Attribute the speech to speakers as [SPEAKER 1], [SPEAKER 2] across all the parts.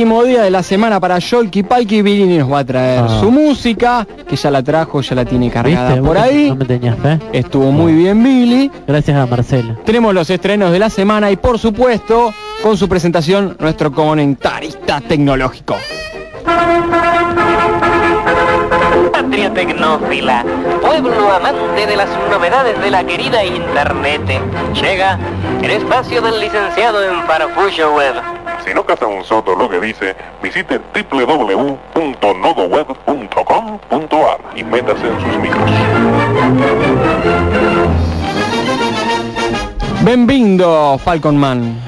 [SPEAKER 1] Último día de la semana para Yolki Palki Virini nos va a traer
[SPEAKER 2] Ah.
[SPEAKER 1] su música, que ya la trajo, ya la tiene cargada
[SPEAKER 2] ¿Viste?
[SPEAKER 1] por ahí.
[SPEAKER 2] No me tenías fe.
[SPEAKER 1] Estuvo muy bien Billy.
[SPEAKER 2] Gracias a Marcelo.
[SPEAKER 1] Tenemos los estrenos de la semana y por supuesto, con su presentación, nuestro comentarista tecnológico.
[SPEAKER 3] Patria tecnófila, pueblo amante de las novedades de la querida Internet. Llega el espacio del licenciado en Farfullo Web.
[SPEAKER 4] Si no caza un soto lo que dice, visite www.nodoweb.com.ar y métase en sus micros.
[SPEAKER 1] Bienvenido, Falcon Man.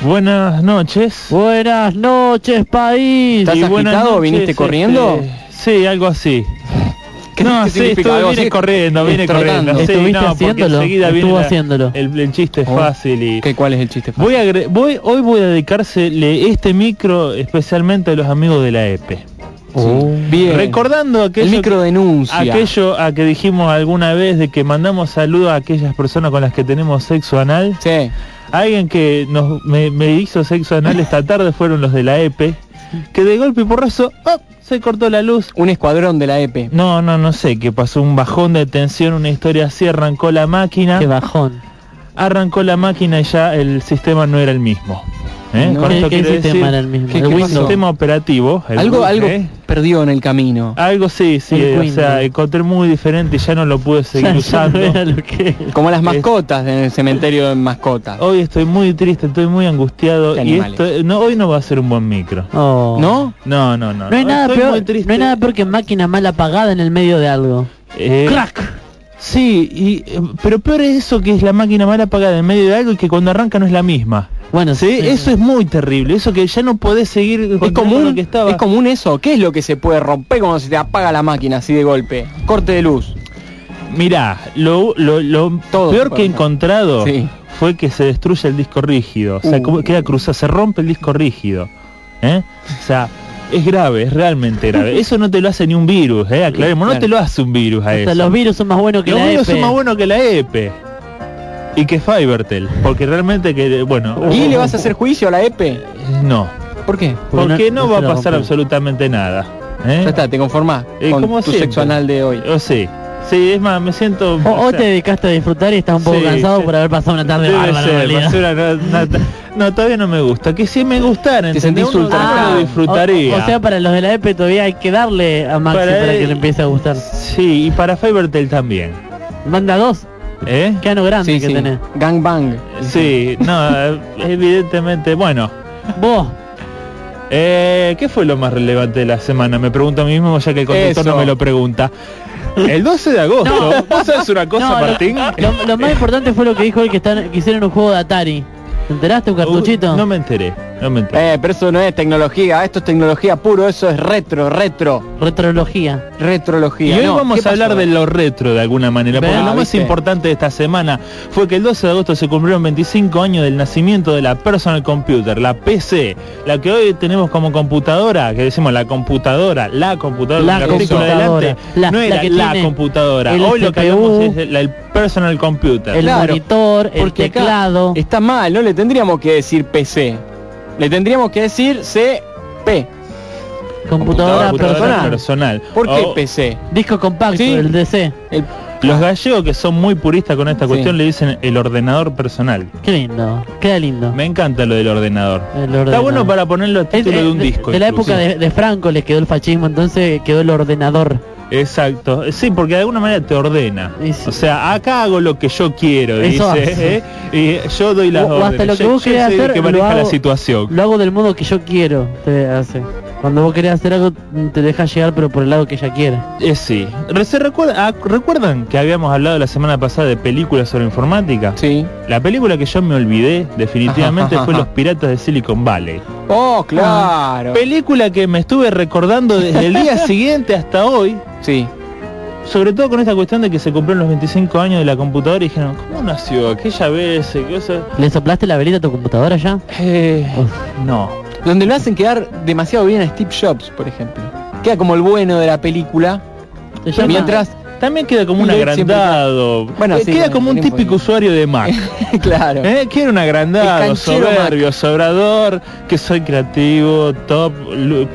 [SPEAKER 5] Buenas noches.
[SPEAKER 2] Buenas noches, país.
[SPEAKER 1] ¿Estás
[SPEAKER 5] Y
[SPEAKER 1] agitado?
[SPEAKER 5] noches,
[SPEAKER 1] ¿Viniste corriendo?
[SPEAKER 5] este, sí, algo así.
[SPEAKER 1] ¿Qué-
[SPEAKER 5] no,
[SPEAKER 1] qué
[SPEAKER 5] sí,
[SPEAKER 1] significa
[SPEAKER 5] estuve,
[SPEAKER 1] así?
[SPEAKER 5] corriendo,
[SPEAKER 1] Trotando.
[SPEAKER 5] corriendo. Sí,
[SPEAKER 2] ¿Estuviste
[SPEAKER 5] no,
[SPEAKER 2] haciéndolo?
[SPEAKER 5] viene
[SPEAKER 2] Estuvo
[SPEAKER 5] la-
[SPEAKER 2] haciéndolo.
[SPEAKER 5] El, el chiste es
[SPEAKER 1] Oh.
[SPEAKER 5] fácil y...
[SPEAKER 1] ¿Qué, ¿Cuál es el chiste?
[SPEAKER 5] Voy a, voy, hoy voy a dedicársele este micro especialmente a los amigos de la EPE.
[SPEAKER 1] Bien.
[SPEAKER 5] Recordando aquello
[SPEAKER 1] el micro denuncia.
[SPEAKER 5] Aquello a que dijimos alguna vez de que mandamos saludos a aquellas personas con las que tenemos sexo anal.
[SPEAKER 1] Sí.
[SPEAKER 5] Alguien que nos, me, me hizo sexo anal esta tarde fueron los de la EPE, que de golpe y porrazo ¡oh! se cortó la luz.
[SPEAKER 1] Un escuadrón de la EPE.
[SPEAKER 5] No, no, no sé, qué pasó un bajón de tensión, una historia así, arrancó la máquina,
[SPEAKER 2] Qué bajón.
[SPEAKER 5] arrancó la máquina y ya el sistema no era el mismo. ¿Eh?
[SPEAKER 1] No.
[SPEAKER 5] Con
[SPEAKER 2] ¿Qué,
[SPEAKER 5] esto
[SPEAKER 2] qué
[SPEAKER 5] quiero
[SPEAKER 2] sistema
[SPEAKER 5] decir,
[SPEAKER 2] era el mismo?
[SPEAKER 5] Sistema operativo. el
[SPEAKER 1] Algo, algo
[SPEAKER 5] ¿eh?
[SPEAKER 1] perdido en el camino.
[SPEAKER 5] Algo sí, sí,
[SPEAKER 2] El
[SPEAKER 5] o
[SPEAKER 2] Windows.
[SPEAKER 5] sea, encontré muy diferente y ya no lo pude seguir
[SPEAKER 2] no
[SPEAKER 5] usando.
[SPEAKER 2] que-
[SPEAKER 1] Como las mascotas en el cementerio de mascotas.
[SPEAKER 5] Hoy estoy muy triste, estoy muy angustiado
[SPEAKER 1] Qué
[SPEAKER 5] y esto, no, hoy no va a ser un buen micro.
[SPEAKER 2] Oh.
[SPEAKER 1] ¿No?
[SPEAKER 5] No, no, no.
[SPEAKER 2] No hay,
[SPEAKER 5] no,
[SPEAKER 2] nada
[SPEAKER 5] estoy
[SPEAKER 2] peor, no hay nada peor que máquina mal apagada en el medio de algo.
[SPEAKER 5] Eh,
[SPEAKER 2] ¡Crack!
[SPEAKER 5] Sí, y, eh, pero peor es eso que es la máquina mal apagada en medio de algo y que cuando arranca no es la misma.
[SPEAKER 2] Bueno,
[SPEAKER 5] Sí,
[SPEAKER 2] sí.
[SPEAKER 5] eso es muy terrible, eso que ya no podés seguir
[SPEAKER 1] Es
[SPEAKER 5] lo
[SPEAKER 1] común,
[SPEAKER 5] que estaba.
[SPEAKER 1] es común eso. ¿Qué es lo que se puede romper cuando se te apaga la máquina así de golpe? Corte de luz.
[SPEAKER 5] Mirá, lo, lo, lo
[SPEAKER 1] Todo
[SPEAKER 5] peor que he encontrado
[SPEAKER 1] Sí.
[SPEAKER 5] fue que se destruye el disco rígido, o sea,
[SPEAKER 1] Uh.
[SPEAKER 5] queda cruzado, se rompe el disco rígido. ¿eh? O sea, es grave, es realmente grave. Eso no te lo hace ni un virus, ¿eh? aclaremos, no te lo hace un virus a eso.
[SPEAKER 2] los virus son más buenos que
[SPEAKER 5] Los
[SPEAKER 2] la
[SPEAKER 5] virus
[SPEAKER 2] EPE.
[SPEAKER 5] son más buenos que la EPE y que Fibertel, porque realmente que, bueno,
[SPEAKER 1] ¿Y le vas a hacer juicio a la EPE?
[SPEAKER 5] no,
[SPEAKER 1] ¿Por qué?
[SPEAKER 5] porque no,
[SPEAKER 2] no
[SPEAKER 5] va a pasar absolutamente nada. ¿eh?
[SPEAKER 1] Ya está, te conformás
[SPEAKER 5] Eh,
[SPEAKER 1] con
[SPEAKER 5] como
[SPEAKER 1] tu
[SPEAKER 5] siempre.
[SPEAKER 1] sexo anal de hoy.
[SPEAKER 5] Oh, sí, sí, es más, me siento...
[SPEAKER 2] O,
[SPEAKER 5] o
[SPEAKER 2] o
[SPEAKER 5] sea,
[SPEAKER 2] te dedicaste a disfrutar y estás un poco
[SPEAKER 5] Sí,
[SPEAKER 2] cansado
[SPEAKER 5] sí.
[SPEAKER 2] por haber pasado una tarde
[SPEAKER 5] Debe
[SPEAKER 2] bárbara.
[SPEAKER 5] no, no, no, todavía no me gusta. Que si me gustara,
[SPEAKER 1] Te sentís
[SPEAKER 5] lo disfrutaría.
[SPEAKER 2] O, o sea, para los de la EPE todavía hay que darle a Maxi
[SPEAKER 5] Para
[SPEAKER 2] para, que le empiece a gustar.
[SPEAKER 5] Sí, y para Fibertel también.
[SPEAKER 2] Manda dos.
[SPEAKER 5] ¿Eh?
[SPEAKER 2] Qué ano grande
[SPEAKER 1] Sí,
[SPEAKER 2] que
[SPEAKER 1] sí.
[SPEAKER 2] tenés.
[SPEAKER 1] Gangbang.
[SPEAKER 5] Sí, no, evidentemente, bueno.
[SPEAKER 2] Vos,
[SPEAKER 5] Eh, ¿Qué fue lo más relevante de la semana? Me pregunto a mí mismo ya que el conductor
[SPEAKER 1] Eso.
[SPEAKER 5] no me lo pregunta. El 12 de agosto, ¿vos sabés una cosa,
[SPEAKER 2] No, lo-
[SPEAKER 5] Martín?
[SPEAKER 2] lo, lo más importante fue lo que dijo él que, están, que hicieron un juego de Atari. ¿Te enteraste un cartuchito?
[SPEAKER 5] Uh, no me enteré, no me enteré.
[SPEAKER 1] Eh, pero eso no es tecnología, esto es tecnología puro, eso es retro, retro,
[SPEAKER 2] Retrología.
[SPEAKER 5] Y
[SPEAKER 1] retrología.
[SPEAKER 5] hoy
[SPEAKER 1] No,
[SPEAKER 5] vamos
[SPEAKER 1] ¿qué
[SPEAKER 5] a hablar
[SPEAKER 1] pasó?
[SPEAKER 5] de lo retro de alguna manera, porque lo más
[SPEAKER 1] ¿viste?
[SPEAKER 5] importante de esta semana fue que el 12 de agosto se cumplieron 25 años del nacimiento de la personal computer, la PC, la que hoy tenemos como computadora, que decimos la computadora, la computadora,
[SPEAKER 2] La
[SPEAKER 5] la
[SPEAKER 2] computadora.
[SPEAKER 5] adelante,
[SPEAKER 2] La-
[SPEAKER 5] no
[SPEAKER 2] la
[SPEAKER 5] era
[SPEAKER 2] que
[SPEAKER 5] la, computadora,
[SPEAKER 2] el
[SPEAKER 5] hoy lo que hablamos es el, el personal computer.
[SPEAKER 2] El
[SPEAKER 1] Claro,
[SPEAKER 2] monitor, el teclado.
[SPEAKER 1] Está mal, no le tendríamos que decir PC. Le tendríamos que decir CP.
[SPEAKER 2] computadora,
[SPEAKER 1] computadora
[SPEAKER 2] personal.
[SPEAKER 5] personal.
[SPEAKER 1] ¿Por qué
[SPEAKER 5] O-
[SPEAKER 1] PC?
[SPEAKER 2] Disco compacto,
[SPEAKER 1] Sí.
[SPEAKER 2] el DC.
[SPEAKER 1] El-
[SPEAKER 5] Los gallegos que son muy puristas con esta
[SPEAKER 1] Sí.
[SPEAKER 5] cuestión le dicen el ordenador personal.
[SPEAKER 2] Qué lindo. Queda lindo.
[SPEAKER 5] Me encanta lo del ordenador.
[SPEAKER 2] El
[SPEAKER 5] Está bueno para ponerlo a título
[SPEAKER 2] es
[SPEAKER 5] de un
[SPEAKER 2] de,
[SPEAKER 5] disco.
[SPEAKER 2] de la época de, de Franco les quedó el fascismo, entonces quedó el ordenador.
[SPEAKER 5] Exacto, sí, porque de alguna manera te ordena.
[SPEAKER 2] Sí.
[SPEAKER 5] O sea, acá hago lo que yo quiero,
[SPEAKER 2] Eso
[SPEAKER 5] dice. ¿eh? y yo doy las
[SPEAKER 2] O- o hasta
[SPEAKER 5] órdenes.
[SPEAKER 2] lo que
[SPEAKER 5] Yo-
[SPEAKER 2] vos hacer,
[SPEAKER 5] que
[SPEAKER 2] lo
[SPEAKER 5] maneja la situación.
[SPEAKER 2] Lo hago del modo que yo quiero. Te hace. Cuando vos querés hacer algo, te deja llegar, pero por el lado que ella quiere.
[SPEAKER 5] Eh, sí. Re- ¿se recuerda- ah, ¿Recuerdan que habíamos hablado la semana pasada de películas sobre informática?
[SPEAKER 1] Sí.
[SPEAKER 5] La película que yo me olvidé definitivamente
[SPEAKER 1] Ajá,
[SPEAKER 5] fue
[SPEAKER 1] ajá.
[SPEAKER 5] Los Piratas de Silicon Valley.
[SPEAKER 1] Oh, claro.
[SPEAKER 5] Película que me estuve recordando desde el día siguiente hasta hoy,
[SPEAKER 1] Sí.
[SPEAKER 5] sobre todo con esta cuestión de que se cumplieron los 25 años de la computadora y dijeron, ¿cómo nació aquella vez? ¿Qué cosa?
[SPEAKER 2] ¿Le soplaste la velita a tu computadora ya?
[SPEAKER 5] Eh, no.
[SPEAKER 1] Donde lo hacen quedar demasiado bien a Steve Jobs, por ejemplo. Queda como el bueno de la película. Mientras,
[SPEAKER 5] También queda como un agrandado.
[SPEAKER 1] Bueno,
[SPEAKER 5] Eh,
[SPEAKER 1] sí,
[SPEAKER 5] queda como un típico usuario de Mac.
[SPEAKER 1] claro.
[SPEAKER 5] ¿Eh? Quiero un agrandado, soberbio, sobrador, que soy creativo, top,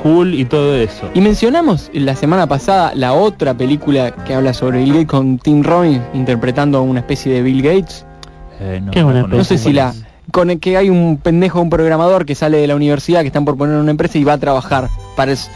[SPEAKER 5] cool y todo eso.
[SPEAKER 1] Y mencionamos la semana pasada la otra película que habla sobre Bill Gates con Tim Robbins interpretando a una especie de Bill Gates.
[SPEAKER 5] Eh, no,
[SPEAKER 2] Qué buena
[SPEAKER 5] conozco.
[SPEAKER 1] No sé si la con el que hay un pendejo, un programador que sale de la universidad que están por poner una empresa y va a trabajar para es,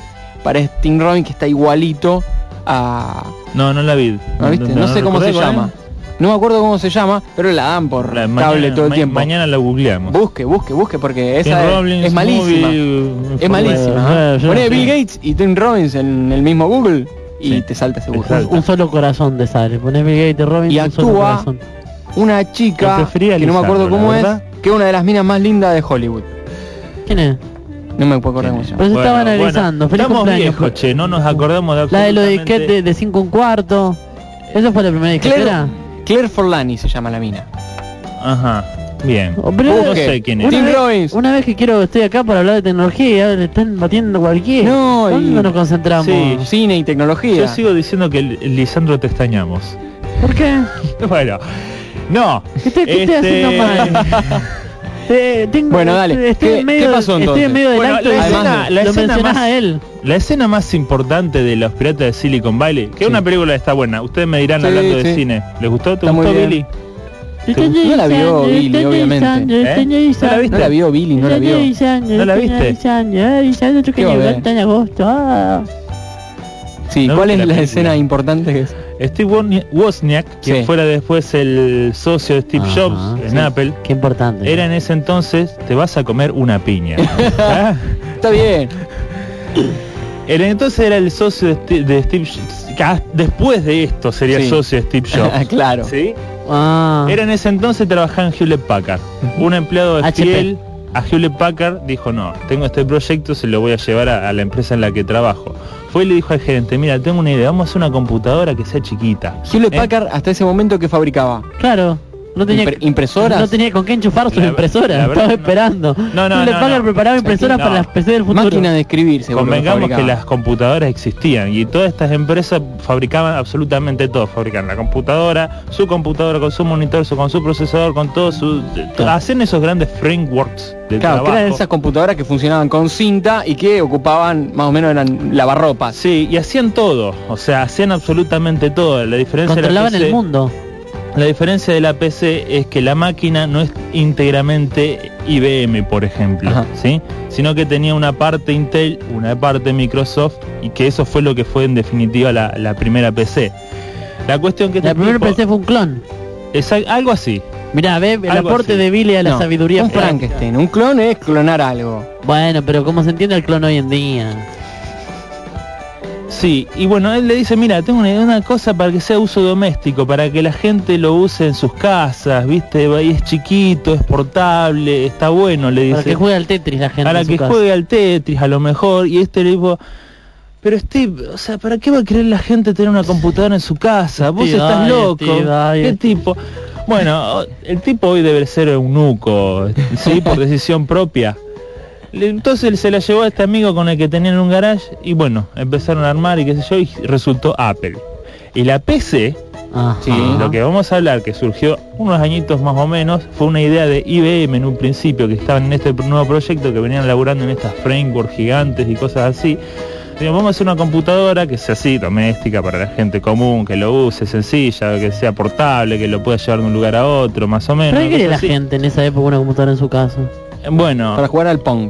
[SPEAKER 1] para es Tim Robbins que está igualito a
[SPEAKER 5] No, no la vi.
[SPEAKER 1] ¿no, viste? no, sé cómo se llama. No me acuerdo cómo se llama, pero la dan por
[SPEAKER 5] La-
[SPEAKER 1] cable todo el
[SPEAKER 5] ma-
[SPEAKER 1] tiempo.
[SPEAKER 5] Mañana la googleamos.
[SPEAKER 1] Busque, busque, busque porque esa es,
[SPEAKER 5] Robbins
[SPEAKER 1] es malísima.
[SPEAKER 5] movie,
[SPEAKER 1] Es malísima.
[SPEAKER 2] Eh,
[SPEAKER 1] Poné. Bill Gates y Tim Robbins en el mismo Google y
[SPEAKER 5] Sí.
[SPEAKER 1] te salta seguro.
[SPEAKER 5] Exacto.
[SPEAKER 2] Un solo corazón te sale. Ponés Bill Gates y Robin
[SPEAKER 1] Y
[SPEAKER 2] un solo
[SPEAKER 1] actúa
[SPEAKER 2] corazón.
[SPEAKER 1] Una chica que no me acuerdo cómo es, que es una de las minas más lindas de Hollywood.
[SPEAKER 2] ¿Quién es?
[SPEAKER 1] No me puedo acordar llama.
[SPEAKER 2] Pero se estaba analizando. Feliz
[SPEAKER 5] estamos viejos, che, no nos acordamos de
[SPEAKER 2] La de lo de
[SPEAKER 5] absolutamente-
[SPEAKER 2] disquete de 5 un cuarto. ¿Eso fue la primera
[SPEAKER 1] Claire,
[SPEAKER 2] disquetera?
[SPEAKER 1] Claire Forlani se llama la mina.
[SPEAKER 5] Ajá, bien.
[SPEAKER 2] Oh, pero-
[SPEAKER 5] no
[SPEAKER 1] Busque.
[SPEAKER 5] sé quién es.
[SPEAKER 2] Una
[SPEAKER 1] Tim
[SPEAKER 2] vez,
[SPEAKER 1] Robbins.
[SPEAKER 2] una vez que quiero estoy acá para hablar de tecnología y ahora le están batiendo cualquiera.
[SPEAKER 1] No, y-
[SPEAKER 2] ¿Dónde nos concentramos?
[SPEAKER 5] Sí.
[SPEAKER 1] Cine y tecnología.
[SPEAKER 5] Yo sigo diciendo que Lisandro te extrañamos.
[SPEAKER 2] ¿Por qué?
[SPEAKER 5] Bueno, no.
[SPEAKER 2] ¿Qué estoy, qué estoy
[SPEAKER 5] Este-
[SPEAKER 2] haciendo mal? Eh, tengo-
[SPEAKER 1] Bueno, dale.
[SPEAKER 2] Estoy
[SPEAKER 1] ¿Qué-
[SPEAKER 2] en medio,
[SPEAKER 1] qué pasó
[SPEAKER 2] Estoy
[SPEAKER 1] entonces?
[SPEAKER 2] en medio del
[SPEAKER 5] Bueno,
[SPEAKER 2] acto
[SPEAKER 5] la escena-
[SPEAKER 2] además
[SPEAKER 5] la
[SPEAKER 2] lo
[SPEAKER 5] escena más-
[SPEAKER 2] a él.
[SPEAKER 5] La escena más importante de los piratas de Silicon Valley, que es una película está buena, ustedes me dirán
[SPEAKER 1] Sí,
[SPEAKER 5] hablando de
[SPEAKER 1] sí.
[SPEAKER 5] cine. ¿Les gustó? ¿Te
[SPEAKER 1] Está
[SPEAKER 5] gustó. Billy?
[SPEAKER 1] No la vio Billy, obviamente.
[SPEAKER 5] ¿Eh? ¿No la viste?
[SPEAKER 1] No la vio Billy, no la vio.
[SPEAKER 5] ¿No la viste?
[SPEAKER 1] ¿Qué va a ver?
[SPEAKER 2] en agosto. ah.
[SPEAKER 1] Sí, ¿cuál es
[SPEAKER 5] la
[SPEAKER 1] escena importante que es?
[SPEAKER 5] Steve Wozniak,
[SPEAKER 1] Sí.
[SPEAKER 5] fuera después el socio de Steve
[SPEAKER 2] Ajá,
[SPEAKER 5] Jobs en
[SPEAKER 2] sí.
[SPEAKER 5] Apple,
[SPEAKER 2] Qué importante.
[SPEAKER 5] era en ese entonces, te vas a comer una piña. ¿Ah?
[SPEAKER 1] Está bien.
[SPEAKER 5] Era entonces era el socio de Steve, de Steve Jobs, ah, después de esto sería
[SPEAKER 1] Sí.
[SPEAKER 5] socio de Steve Jobs.
[SPEAKER 1] claro.
[SPEAKER 5] ¿Sí?
[SPEAKER 2] Ah.
[SPEAKER 5] Era en ese entonces trabajaba en Hewlett Packard. Un empleado de fiel a Hewlett Packard dijo, no, tengo este proyecto, se lo voy a llevar a, a la empresa en la que trabajo. Fue y le dijo al gerente, mira, tengo una idea, vamos a hacer una computadora que sea chiquita.
[SPEAKER 1] Hewlett
[SPEAKER 5] ¿Eh?
[SPEAKER 1] Packard hasta ese momento que fabricaba
[SPEAKER 2] Claro. No tenía,
[SPEAKER 1] Impre- impresoras.
[SPEAKER 2] no tenía con qué enchufar sus
[SPEAKER 5] La-
[SPEAKER 2] impresoras. Estaba
[SPEAKER 5] no.
[SPEAKER 2] esperando.
[SPEAKER 5] No, no,
[SPEAKER 2] Le
[SPEAKER 5] no,
[SPEAKER 2] Packard
[SPEAKER 5] no.
[SPEAKER 2] preparaba impresoras
[SPEAKER 5] No.
[SPEAKER 2] para las PC del futuro.
[SPEAKER 1] máquina de escribir, que
[SPEAKER 5] Convengamos que las computadoras existían y todas estas empresas fabricaban absolutamente todo. Fabricaban la computadora, su computadora con su monitor, su, con su procesador, con todo su... Hacen esos grandes frameworks de
[SPEAKER 1] Claro, que
[SPEAKER 5] trabajo.
[SPEAKER 1] eran esas computadoras que funcionaban con cinta y que ocupaban más o menos eran lavarropas.
[SPEAKER 5] Sí, y hacían todo, o sea, hacían absolutamente todo. La diferencia de la
[SPEAKER 2] Controlaban
[SPEAKER 5] PC
[SPEAKER 2] el mundo.
[SPEAKER 5] La diferencia de la PC es que la máquina no es íntegramente IBM, por ejemplo,
[SPEAKER 1] Ajá.
[SPEAKER 5] ¿sí? Sino que tenía una parte Intel, una parte Microsoft y que eso fue lo que fue en definitiva la, la primera PC. La cuestión que
[SPEAKER 2] La
[SPEAKER 5] este
[SPEAKER 2] primera
[SPEAKER 5] tipo-
[SPEAKER 2] PC fue un clon.
[SPEAKER 5] es al- algo así.
[SPEAKER 2] Mirá, ve el
[SPEAKER 5] Algo
[SPEAKER 2] aporte
[SPEAKER 5] así.
[SPEAKER 2] de Billy a la
[SPEAKER 1] No,
[SPEAKER 2] sabiduría
[SPEAKER 1] un. Frankenstein. Un clon es clonar algo.
[SPEAKER 2] Bueno, pero como se entiende el clon hoy en día.
[SPEAKER 5] Sí, y bueno, él le dice, mira, tengo una, una cosa para que sea uso doméstico, para que la gente lo use en sus casas, ¿viste? Y es chiquito, es portable, está bueno, le
[SPEAKER 2] Para
[SPEAKER 5] dice.
[SPEAKER 2] que juegue al Tetris la gente.
[SPEAKER 5] para
[SPEAKER 2] en su
[SPEAKER 5] que
[SPEAKER 2] casa.
[SPEAKER 5] juegue al Tetris a lo mejor y este le dijo pero Steve, o sea, ¿para qué va a querer la gente tener una computadora en su casa? Vos
[SPEAKER 2] Steve,
[SPEAKER 5] estás
[SPEAKER 2] ay,
[SPEAKER 5] loco.
[SPEAKER 2] Steve, ay,
[SPEAKER 5] ¿Qué tipo? Bueno, el tipo hoy debe ser eunuco, sí, por decisión propia. Entonces se la llevó a este amigo con el que tenían un garage y bueno, empezaron a armar y qué sé yo y resultó Apple. Y la PC. Sí, lo que vamos a hablar, que surgió unos añitos más o menos, fue una idea de IBM en un principio, que estaban en este nuevo proyecto, que venían laburando en estas frameworks gigantes y cosas así. Digo, vamos a hacer una computadora que sea así, doméstica, para la gente común, que lo use, sencilla, que sea portable, que lo pueda llevar de un lugar a otro, más o menos.
[SPEAKER 2] ¿Pero qué quería la
[SPEAKER 5] así.
[SPEAKER 2] gente en esa época una computadora en su casa?
[SPEAKER 5] Bueno,
[SPEAKER 1] Para jugar al Pong.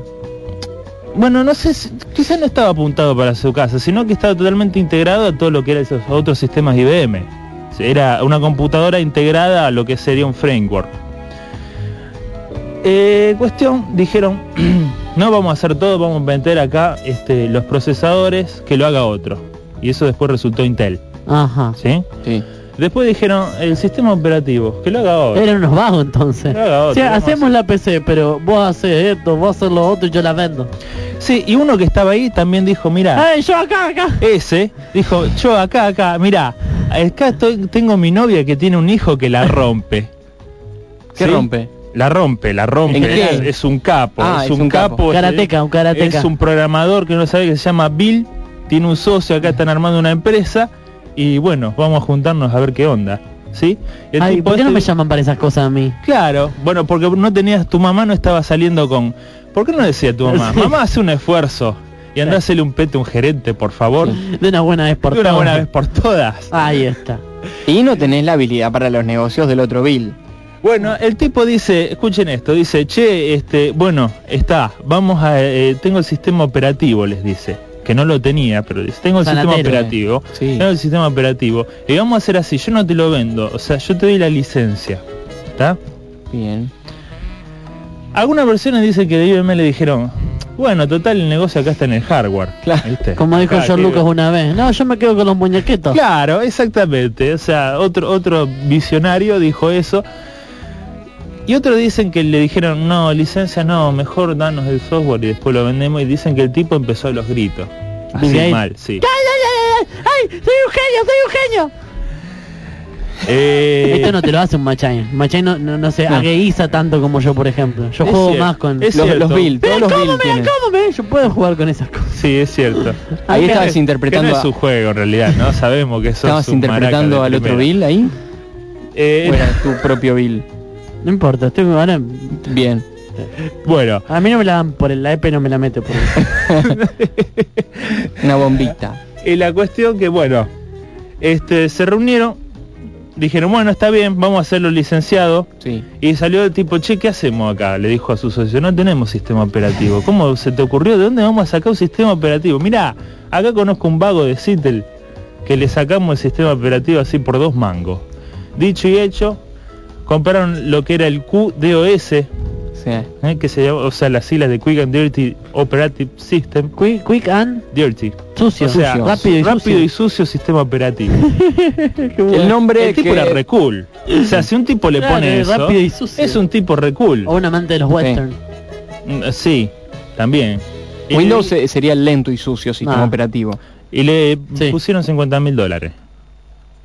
[SPEAKER 5] bueno, no sé, si- quizás no estaba apuntado para su casa, sino que estaba totalmente integrado a todo lo que eran esos otros sistemas IBM. Era una computadora integrada a lo que sería un framework. Eh, cuestión, dijeron, no vamos a hacer todo, vamos a meter acá este, los procesadores, que lo haga otro. Y eso después resultó Intel,
[SPEAKER 2] Ajá.
[SPEAKER 5] ¿sí?
[SPEAKER 1] Sí.
[SPEAKER 5] Después dijeron, el sistema operativo, que lo haga otro.
[SPEAKER 2] Eran unos vagos entonces.
[SPEAKER 5] Haga
[SPEAKER 2] O
[SPEAKER 5] otro,
[SPEAKER 2] sea, hacemos la PC, pero vos haces esto, vos haces lo otro y yo la vendo.
[SPEAKER 5] Sí, y uno que estaba ahí también dijo, mira,
[SPEAKER 2] ¡Ey, yo acá, acá!
[SPEAKER 5] ese, dijo, yo acá, acá, mira, acá estoy, tengo mi novia que tiene un hijo que la rompe.
[SPEAKER 1] ¿Qué
[SPEAKER 5] ¿Sí?
[SPEAKER 1] rompe?
[SPEAKER 5] La rompe, la rompe.
[SPEAKER 1] ¿En qué?
[SPEAKER 5] Es, es un capo,
[SPEAKER 1] Ah,
[SPEAKER 5] es, un, capo. es-
[SPEAKER 2] Karateca, un karateca.
[SPEAKER 5] Es un programador que no sabe que se llama Bill, tiene un socio, acá están armando una empresa y bueno, vamos a juntarnos a ver qué onda. ¿Sí? El
[SPEAKER 2] Ay,
[SPEAKER 5] tipo
[SPEAKER 2] ¿por qué no
[SPEAKER 5] este-
[SPEAKER 2] me llaman para esas cosas a mí?
[SPEAKER 5] Claro, bueno, porque no tenías, tu mamá no estaba saliendo con... ¿Por qué no decía tu mamá?
[SPEAKER 2] Sí.
[SPEAKER 5] Mamá hace un esfuerzo y anda a hacerle un pete a un gerente, por favor.
[SPEAKER 2] De una buena vez por
[SPEAKER 5] De una
[SPEAKER 2] todas.
[SPEAKER 5] buena vez por todas.
[SPEAKER 2] Ahí está.
[SPEAKER 1] Y no tenés la habilidad para los negocios del otro Bill.
[SPEAKER 5] Bueno, el tipo dice, escuchen esto, dice, che, este, bueno, está, vamos a, eh, tengo el sistema operativo, les dice, que no lo tenía, pero dice, tengo el sistema
[SPEAKER 2] Sanatero,
[SPEAKER 5] operativo,
[SPEAKER 1] Sí.
[SPEAKER 5] tengo el sistema operativo, y vamos a hacer así, yo no te lo vendo, o sea, yo te doy la licencia, ¿está?
[SPEAKER 1] Bien.
[SPEAKER 5] Algunas versiones dicen que de IBM le dijeron, bueno, total, el negocio acá está en el hardware,
[SPEAKER 1] Claro.
[SPEAKER 5] ¿viste?
[SPEAKER 2] Como dijo George Lucas una vez. No, yo me quedo con los muñequitos.
[SPEAKER 5] Claro, exactamente. O sea, otro otro visionario dijo eso. Y otros dicen que le dijeron, no, licencia no, mejor danos el software y después lo vendemos. Y dicen que el tipo empezó los gritos. Así
[SPEAKER 2] Gates.
[SPEAKER 5] mal, sí.
[SPEAKER 2] ¡Ay, ay, ay, ay! ¡Ay, soy un genio, soy un genio!
[SPEAKER 5] Eh,
[SPEAKER 2] Esto no te lo hace un Machain. Machain no, no, no se
[SPEAKER 1] No.
[SPEAKER 2] agueiza tanto como yo, por ejemplo. Yo
[SPEAKER 5] Es
[SPEAKER 2] juego
[SPEAKER 5] cierto,
[SPEAKER 2] más con...
[SPEAKER 5] es
[SPEAKER 1] Los, los Bill, todos los
[SPEAKER 2] cómame,
[SPEAKER 1] tienen.
[SPEAKER 2] cómame. Yo puedo jugar con esas cosas.
[SPEAKER 5] Sí, es cierto.
[SPEAKER 1] Ahí estabas
[SPEAKER 5] Que
[SPEAKER 1] interpretando,
[SPEAKER 5] no es un juego en realidad, ¿no? Sabemos que sos
[SPEAKER 1] estabas interpretando al otro
[SPEAKER 5] primera.
[SPEAKER 1] Bill ahí.
[SPEAKER 5] Eh,
[SPEAKER 1] ¿O era tu propio Bill?
[SPEAKER 2] No importa, estoy ahora...
[SPEAKER 1] Bien.
[SPEAKER 5] bueno,
[SPEAKER 2] A mí no me la dan por el... La EP no me la mete por el...
[SPEAKER 1] Una bombita.
[SPEAKER 5] y la cuestión que, bueno, este se reunieron, dijeron, bueno, está bien, vamos a hacerlo licenciado.
[SPEAKER 1] Sí.
[SPEAKER 5] Y salió el tipo, che, ¿qué hacemos acá? Le dijo a su socio, no tenemos sistema operativo. ¿Cómo se te ocurrió? ¿De dónde vamos a sacar un sistema operativo? Mirá, acá conozco un vago de Citel que le sacamos el sistema operativo así por dos mangos. Dicho y hecho, compraron lo que era el QDOS,
[SPEAKER 1] Sí.
[SPEAKER 5] ¿eh? que se llama, o sea, las siglas de Quick and Dirty Operative System.
[SPEAKER 2] Quick, quick and
[SPEAKER 5] Dirty.
[SPEAKER 2] sucio.
[SPEAKER 5] O sea,
[SPEAKER 1] Sucio.
[SPEAKER 2] rápido y
[SPEAKER 5] rápido y
[SPEAKER 2] sucio.
[SPEAKER 5] sucio sistema operativo.
[SPEAKER 2] Bueno.
[SPEAKER 1] El nombre
[SPEAKER 5] El tipo
[SPEAKER 1] que...
[SPEAKER 5] era re cool. O sea, si un tipo le
[SPEAKER 2] Claro,
[SPEAKER 5] pone
[SPEAKER 2] es
[SPEAKER 5] eso,
[SPEAKER 2] rápido y sucio.
[SPEAKER 5] es un tipo re cool.
[SPEAKER 2] O un amante de los western.
[SPEAKER 5] Mm, Sí, también. Y
[SPEAKER 1] Windows eh, sería el lento y sucio sistema
[SPEAKER 2] Ah.
[SPEAKER 1] operativo.
[SPEAKER 5] y le
[SPEAKER 2] Sí.
[SPEAKER 5] pusieron 50 mil dólares.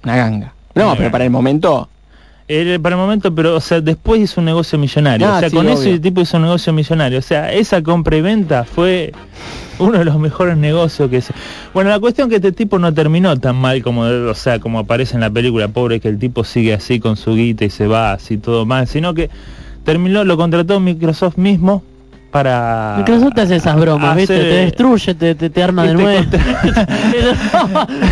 [SPEAKER 1] Una ganga. No,
[SPEAKER 5] Una
[SPEAKER 1] pero
[SPEAKER 5] ganga.
[SPEAKER 1] para el momento...
[SPEAKER 5] Para el momento, pero o sea, después hizo un negocio millonario.
[SPEAKER 1] Ah,
[SPEAKER 5] o sea,
[SPEAKER 1] sí,
[SPEAKER 5] con eso
[SPEAKER 1] obvio.
[SPEAKER 5] el tipo hizo un negocio millonario. O sea, esa compra y venta fue uno de los mejores negocios que se... Bueno, la cuestión que este tipo no terminó tan mal como, o sea, como aparece en la película, pobre que el tipo sigue así con su guita y se va así todo mal, sino que terminó, lo contrató Microsoft mismo para...
[SPEAKER 2] Microsoft te hace esas bromas, Te destruye, te, te, te arma de
[SPEAKER 5] te
[SPEAKER 2] nuevo.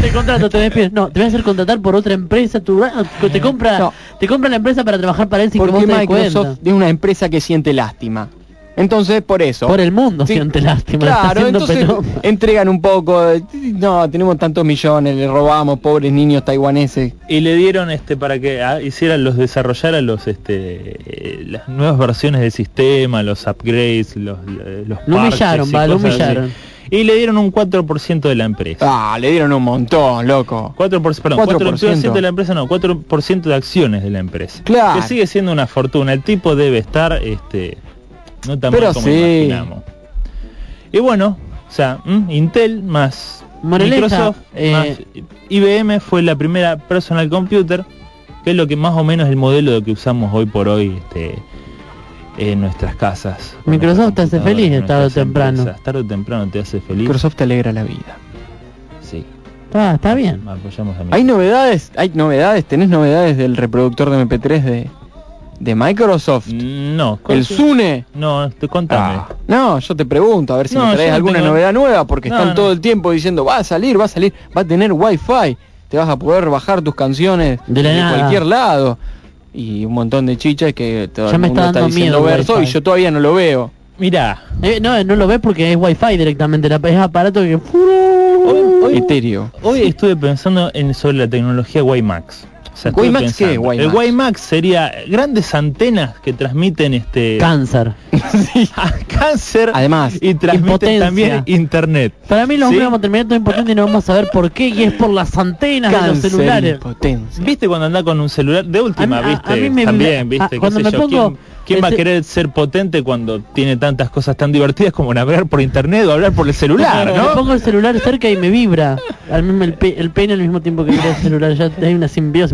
[SPEAKER 2] te contrato, te despides. No, te voy a hacer contratar por otra empresa. Tu, te compra
[SPEAKER 1] No.
[SPEAKER 2] Te compra la empresa para trabajar para él sin que
[SPEAKER 1] Porque
[SPEAKER 2] vos te
[SPEAKER 1] Microsoft es una empresa que siente lástima. Entonces, por eso.
[SPEAKER 2] Por el mundo
[SPEAKER 1] Sí.
[SPEAKER 2] siente lástima.
[SPEAKER 1] Claro, entonces entregan un poco, de, no, tenemos tantos millones, le robamos, pobres niños taiwaneses.
[SPEAKER 5] y le dieron este para que ah, hicieran los desarrollaran los este eh, las nuevas versiones del sistema los upgrades los eh, los
[SPEAKER 2] Lo
[SPEAKER 5] parches
[SPEAKER 2] humillaron, va, lo
[SPEAKER 5] así. Y le dieron un 4% de la empresa
[SPEAKER 1] Ah, le dieron un montón, loco.
[SPEAKER 5] 4%, perdón,
[SPEAKER 1] 4%.
[SPEAKER 5] 4% de la empresa no, 4% de acciones de la empresa.
[SPEAKER 1] Claro.
[SPEAKER 5] Que sigue siendo una fortuna. El tipo debe estar este no tan
[SPEAKER 1] Pero
[SPEAKER 5] mal como
[SPEAKER 1] sí.
[SPEAKER 5] imaginamos. Y bueno, o sea, mm, Intel más
[SPEAKER 2] Moraleja,
[SPEAKER 5] Microsoft
[SPEAKER 2] eh,
[SPEAKER 5] más IBM fue la primera personal computer, que es lo que más o menos el modelo de que usamos hoy por hoy este en nuestras casas.
[SPEAKER 2] Microsoft te hace feliz tarde o temprano.
[SPEAKER 5] empresas. Tarde o temprano te hace feliz.
[SPEAKER 1] Microsoft te alegra la vida.
[SPEAKER 5] Sí.
[SPEAKER 2] Ah, está bien.
[SPEAKER 5] Apoyamos a
[SPEAKER 1] ¿Hay novedades? ¿Hay novedades? ¿Tenés novedades del reproductor de MP3 de, de Microsoft?
[SPEAKER 5] No,
[SPEAKER 1] ¿El
[SPEAKER 5] cosa-
[SPEAKER 1] Zune?
[SPEAKER 5] No, te contame.
[SPEAKER 1] Ah, no, yo te pregunto, a ver si
[SPEAKER 5] No,
[SPEAKER 1] me traes
[SPEAKER 5] no
[SPEAKER 1] alguna
[SPEAKER 5] tengo-
[SPEAKER 1] novedad nueva, porque
[SPEAKER 5] No,
[SPEAKER 1] están
[SPEAKER 5] no.
[SPEAKER 1] todo el tiempo diciendo, va a salir, va a salir, va a tener wifi, te vas a poder bajar tus canciones
[SPEAKER 2] De la nada.
[SPEAKER 1] cualquier lado. Y un montón de chichas que todo
[SPEAKER 2] Ya
[SPEAKER 1] el
[SPEAKER 2] me
[SPEAKER 1] mundo
[SPEAKER 2] está
[SPEAKER 1] está
[SPEAKER 2] dando
[SPEAKER 1] diciendo
[SPEAKER 2] miedo
[SPEAKER 1] verso y yo todavía no lo veo.
[SPEAKER 5] Mira,
[SPEAKER 2] Eh, no, no lo ves porque es wifi directamente. la- Es aparato que...
[SPEAKER 5] hoy,
[SPEAKER 1] Etéreo.
[SPEAKER 5] hoy estuve pensando en sobre la tecnología WiMAX. O sea, estuve
[SPEAKER 1] ¿WiMAX qué es?
[SPEAKER 5] El WiMAX sería grandes antenas que transmiten este
[SPEAKER 2] Cáncer.
[SPEAKER 5] Cáncer
[SPEAKER 1] Además,
[SPEAKER 5] y transmiten
[SPEAKER 2] impotencia.
[SPEAKER 5] también internet.
[SPEAKER 2] Para mí los
[SPEAKER 5] ¿Sí?
[SPEAKER 2] hombres vamos a terminar todo impotente y no vamos a saber por qué y es por las antenas de los celulares.
[SPEAKER 1] impotencia.
[SPEAKER 5] ¿Viste cuando anda con un celular? De última,
[SPEAKER 2] A
[SPEAKER 5] ¿viste?
[SPEAKER 2] a mí me-
[SPEAKER 5] También, ¿viste?
[SPEAKER 2] cuando me
[SPEAKER 5] yo,
[SPEAKER 2] pongo
[SPEAKER 5] ¿Quién, quién va a querer ser potente cuando tiene tantas cosas tan divertidas como navegar por internet o hablar por el celular,
[SPEAKER 2] Me
[SPEAKER 5] ¿no?
[SPEAKER 2] pongo el celular cerca y me vibra. Al mismo el, pe- el pene al mismo tiempo que vibra el celular. Ya hay una simbiosis.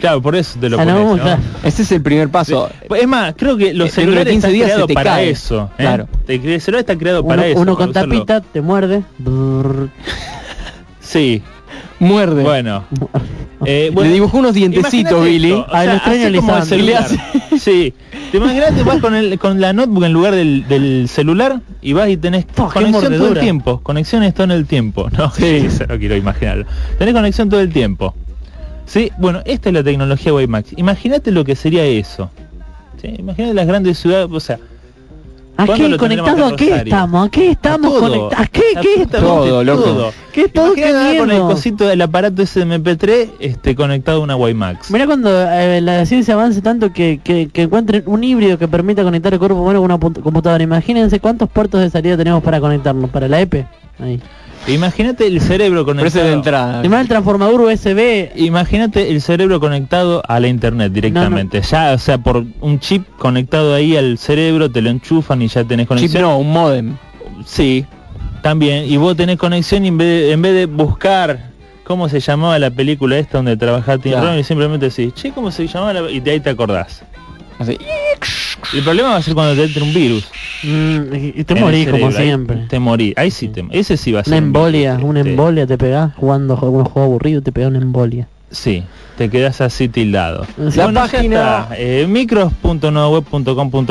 [SPEAKER 5] Claro, por eso te lo
[SPEAKER 2] Ah,
[SPEAKER 5] pones,
[SPEAKER 2] vamos
[SPEAKER 5] ¿no?
[SPEAKER 2] a-
[SPEAKER 1] Ese es el primer paso.
[SPEAKER 5] Es más, creo que los
[SPEAKER 1] dentro de
[SPEAKER 5] celulares
[SPEAKER 1] 15
[SPEAKER 5] están
[SPEAKER 1] días se te
[SPEAKER 5] para
[SPEAKER 1] cae.
[SPEAKER 5] eso. ¿eh?
[SPEAKER 1] Claro.
[SPEAKER 5] El celular está creado
[SPEAKER 2] Uno,
[SPEAKER 5] para eso.
[SPEAKER 2] uno con
[SPEAKER 5] usarlo.
[SPEAKER 2] tapita te muerde.
[SPEAKER 5] Sí,
[SPEAKER 1] Muerde.
[SPEAKER 5] bueno. Eh,
[SPEAKER 1] Le dibujó unos dientecitos, Billy.
[SPEAKER 5] esto, o
[SPEAKER 2] Ah, lo
[SPEAKER 5] sea, como el
[SPEAKER 1] le
[SPEAKER 5] celular. Sí. Te imaginas vas con, el, con la notebook en lugar del, del celular y vas y tenés
[SPEAKER 2] Oh,
[SPEAKER 5] conexión todo el tiempo. Conexiones todo en el tiempo. No,
[SPEAKER 1] Sí.
[SPEAKER 5] eso no quiero imaginarlo. Tenés conexión todo el tiempo. Sí, bueno, esta es la tecnología WiMAX. Imagínate lo que sería eso. ¿Sí? Imagínate las grandes ciudades, o sea,
[SPEAKER 2] ¿A
[SPEAKER 5] ¿Cuándo
[SPEAKER 2] qué conectado? ¿A qué estamos? ¿A qué estamos conectados? ¿A qué? ¿Qué?
[SPEAKER 5] absolutamente
[SPEAKER 1] Todo, loco.
[SPEAKER 5] todo.
[SPEAKER 2] ¿Qué todo?
[SPEAKER 5] Imagínate
[SPEAKER 2] ¿Qué
[SPEAKER 5] nada con el cosito del aparato ese de MP3 este, conectado a una WiMAX.
[SPEAKER 2] Mirá cuando eh, la ciencia avance tanto que, que, que encuentren un híbrido que permita conectar el cuerpo humano con una pu- computadora. Imagínense cuántos puertos de salida tenemos para conectarnos. Para la EP. Ahí.
[SPEAKER 5] Imagínate el cerebro conectado.
[SPEAKER 1] de entrada.
[SPEAKER 2] Además el transformador USB.
[SPEAKER 5] Imagínate el cerebro conectado a la internet directamente. Ya, o sea, por un chip conectado ahí al cerebro, te lo enchufan y ya tenés
[SPEAKER 1] Chip
[SPEAKER 5] conexión.
[SPEAKER 1] no, un modem.
[SPEAKER 5] Sí, también. Y vos tenés conexión y en vez de, en vez de buscar cómo se llamaba la película esta donde trabajaba Tim
[SPEAKER 1] Claro.
[SPEAKER 5] Robbins, simplemente decís, che, ¿cómo se llamaba? la-?" Y de ahí te acordás.
[SPEAKER 1] Así.
[SPEAKER 5] El problema va a ser cuando te entre un virus.
[SPEAKER 2] Mm, y te morís como.
[SPEAKER 5] Ahí
[SPEAKER 2] siempre.
[SPEAKER 5] Te morí. Ahí sí te Ese sí va a ser.
[SPEAKER 2] Una
[SPEAKER 5] un
[SPEAKER 2] embolia,
[SPEAKER 5] virus,
[SPEAKER 2] una
[SPEAKER 5] este.
[SPEAKER 2] embolia te pegás jugando un juego aburrido, te pega una embolia.
[SPEAKER 5] Sí, te quedas así tildado.
[SPEAKER 2] La
[SPEAKER 5] ya
[SPEAKER 1] página-.
[SPEAKER 5] Eh,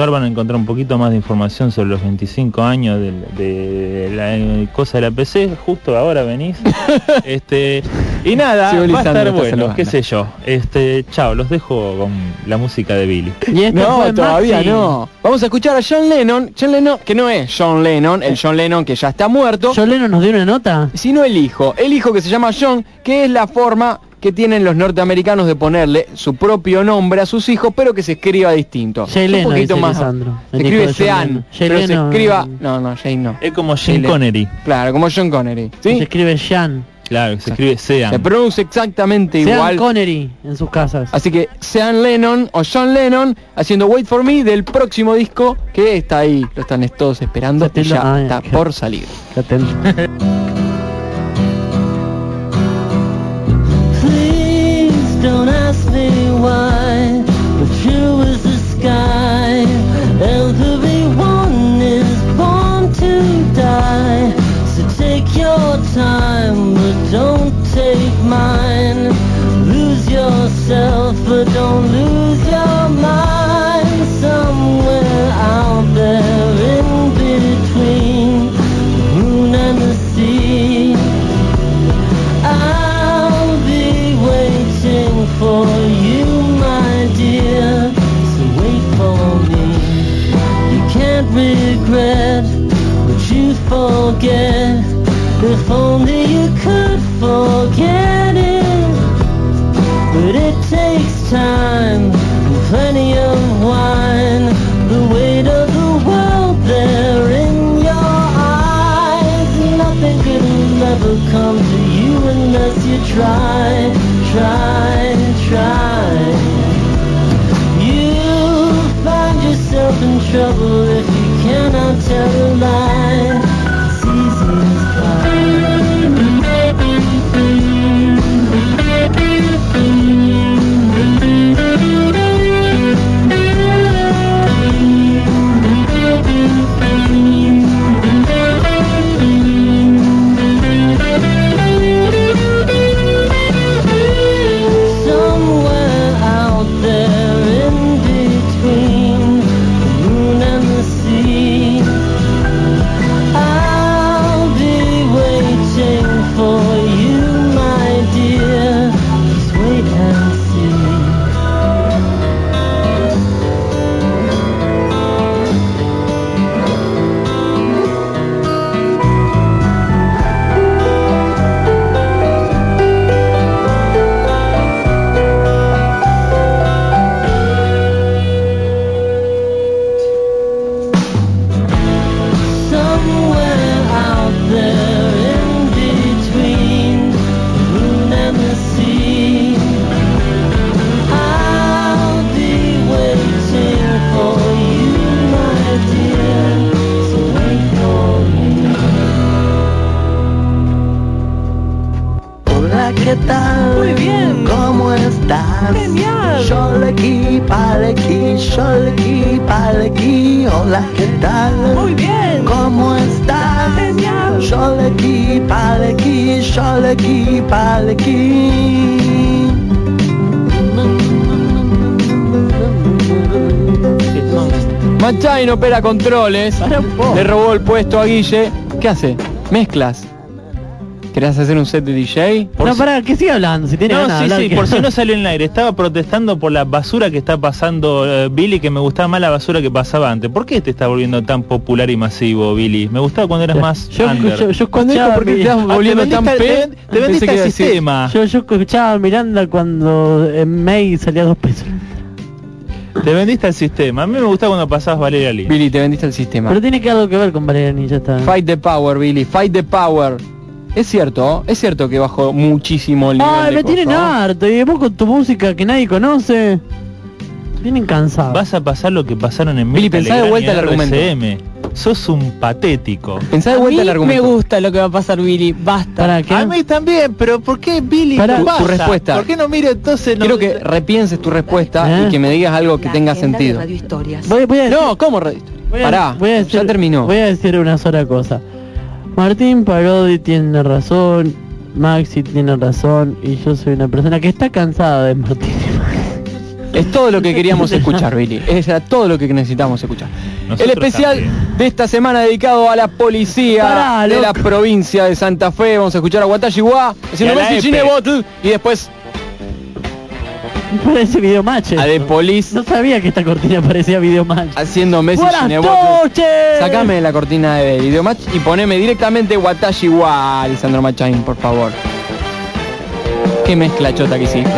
[SPEAKER 5] van a encontrar un poquito más de información sobre los 25 años de, de la eh, cosa de la PC. Justo ahora venís. este Y nada,
[SPEAKER 1] Sí,
[SPEAKER 5] va a estar bueno, qué sé yo. Este, chao, los dejo con la música de Billy.
[SPEAKER 2] Y este
[SPEAKER 1] No, todavía
[SPEAKER 2] Maxi.
[SPEAKER 1] no. Vamos a escuchar a John Lennon. John Lennon, que no es John Lennon, el John Lennon que ya está muerto,
[SPEAKER 2] John Lennon nos dio una nota.
[SPEAKER 1] sino el hijo. El hijo que se llama John, que es la forma que tienen los norteamericanos de ponerle su propio nombre a sus hijos, pero que se escriba distinto.
[SPEAKER 2] Jay
[SPEAKER 1] un poquito más.
[SPEAKER 2] Lisandro,
[SPEAKER 1] Se
[SPEAKER 2] hijo
[SPEAKER 1] escribe Sean, pero se escriba...
[SPEAKER 2] mm.
[SPEAKER 1] No, no, Jay no.
[SPEAKER 5] Es como
[SPEAKER 1] Leno.
[SPEAKER 5] Connery.
[SPEAKER 1] Claro, como John Connery.
[SPEAKER 2] Se escribe Sean.
[SPEAKER 5] Claro, se escribe Sean.
[SPEAKER 1] Se pronuncia exactamente
[SPEAKER 2] Sean
[SPEAKER 1] igual.
[SPEAKER 2] Connery en sus casas.
[SPEAKER 1] Así que sean Lennon o John Lennon haciendo Wait for Me del próximo disco que está ahí, lo están todos esperando y ya
[SPEAKER 2] ah,
[SPEAKER 1] está por salir.
[SPEAKER 6] time, but don't take mine. Lose yourself, but don't lose your If only you could forget it. But it takes time and plenty of wine. The weight of the world there in your eyes. Nothing good will ever come to you unless you try, try, try. You'll find yourself in trouble if you cannot tell a lie.
[SPEAKER 1] Le robó el puesto a Guille. ¿Qué hace? Mezclas. ¿Querés hacer un set de DJ?
[SPEAKER 2] No, pará, que siga hablando, si tiene
[SPEAKER 5] No,
[SPEAKER 2] ganas
[SPEAKER 5] sí,
[SPEAKER 2] hablar,
[SPEAKER 5] sí,
[SPEAKER 2] que-
[SPEAKER 5] por si no salió en el aire. Estaba protestando por la basura que está pasando eh, Billy, que me gustaba más la basura que pasaba antes. ¿Por qué te está volviendo tan popular y masivo, Billy? Me gustaba cuando eras más
[SPEAKER 2] Yo,
[SPEAKER 5] under.
[SPEAKER 2] yo, yo
[SPEAKER 1] Cuando dijo
[SPEAKER 2] escuchaba
[SPEAKER 1] por qué
[SPEAKER 2] mi-
[SPEAKER 1] te estás
[SPEAKER 5] Ah,
[SPEAKER 1] volviendo
[SPEAKER 5] te
[SPEAKER 1] tan
[SPEAKER 5] vendiste-
[SPEAKER 1] pe...
[SPEAKER 5] te- vendiste al sistema.
[SPEAKER 2] yo, yo escuchaba a Miranda cuando en May salía dos.
[SPEAKER 5] Te vendiste al sistema. A mí me gustaba cuando pasabas Valeria Lee.
[SPEAKER 1] Billy, te vendiste el sistema.
[SPEAKER 2] Pero tiene que algo que ver con Valeriani, ya está.
[SPEAKER 1] Fight the power, Billy. Fight the power. Es cierto, es cierto que bajó muchísimo el nivel
[SPEAKER 2] Ay,
[SPEAKER 1] de
[SPEAKER 2] me tienen harto. Y vos con tu música que nadie conoce. Tienen cansado.
[SPEAKER 5] Vas a pasar lo que pasaron en
[SPEAKER 1] Billy,
[SPEAKER 5] Mirta
[SPEAKER 1] pensá de
[SPEAKER 5] Legrand
[SPEAKER 1] vuelta
[SPEAKER 5] y
[SPEAKER 1] el argumento.
[SPEAKER 5] RCM. Sos un patético.
[SPEAKER 1] Pensá de vuelta el argumento.
[SPEAKER 7] gusta lo que va a pasar, Billy. Basta.
[SPEAKER 2] ¿Para qué?
[SPEAKER 5] A mí también, pero ¿por qué Billy
[SPEAKER 2] Pará,
[SPEAKER 5] no
[SPEAKER 2] tu-
[SPEAKER 1] respuesta.
[SPEAKER 5] ¿Por qué no mira entonces? No,
[SPEAKER 1] Quiero que repienses tu respuesta
[SPEAKER 2] ¿Eh?
[SPEAKER 1] y que me digas algo que tenga sentido.
[SPEAKER 2] Voy, voy a decir,
[SPEAKER 1] No, ¿cómo?
[SPEAKER 2] voy a-
[SPEAKER 1] Pará,
[SPEAKER 2] voy a decir-
[SPEAKER 1] ya terminó.
[SPEAKER 2] Voy a decir una sola cosa. Martín Parodi tiene razón, Maxi tiene razón y yo soy una persona que está cansada de Martín.
[SPEAKER 1] Es todo lo que queríamos escuchar, Billy. Era todo lo que necesitamos escuchar.
[SPEAKER 5] Nosotros
[SPEAKER 1] el especial
[SPEAKER 5] también.
[SPEAKER 1] de esta semana dedicado a la policía
[SPEAKER 2] Pará,
[SPEAKER 1] de la provincia de Santa Fe. Vamos a escuchar a Wa haciendo Messi. Chinebotl y después
[SPEAKER 2] Parece video match.
[SPEAKER 1] a The
[SPEAKER 2] esto.
[SPEAKER 1] Police
[SPEAKER 2] No sabía que esta cortina parecía video match.
[SPEAKER 1] haciendo Messi
[SPEAKER 2] Buenas noches.
[SPEAKER 1] Sacame la cortina de video match y poneme directamente Watashi Wa, Alessandro Machain, por favor. Qué mezcla chota que hiciste.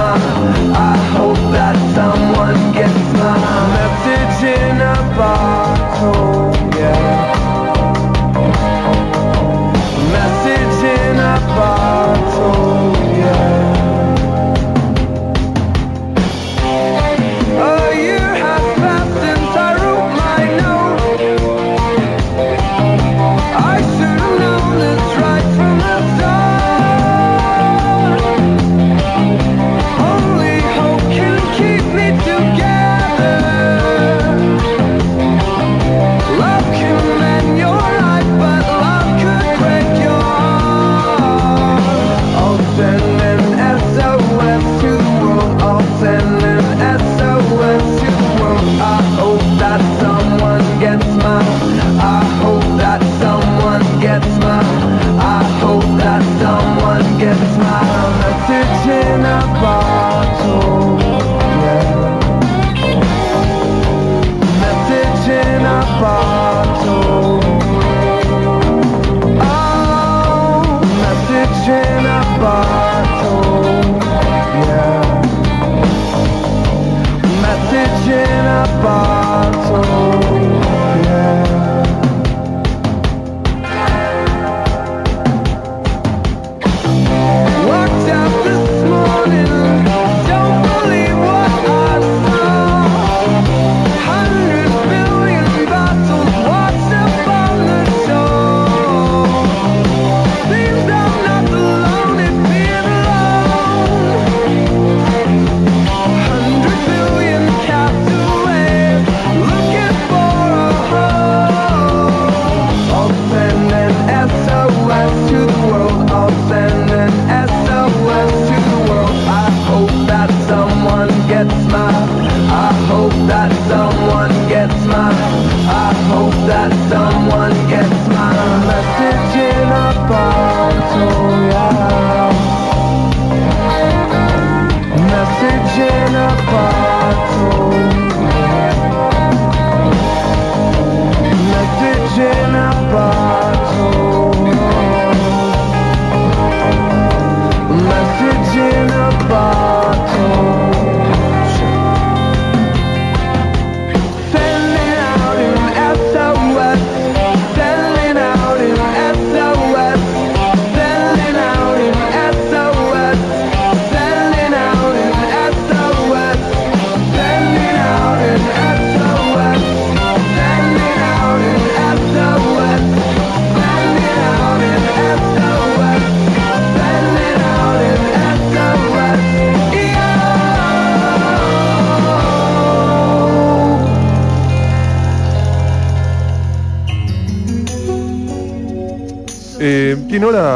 [SPEAKER 8] My,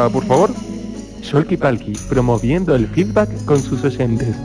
[SPEAKER 8] por favor. Sholky Palki, promoviendo el feedback con sus oyentes.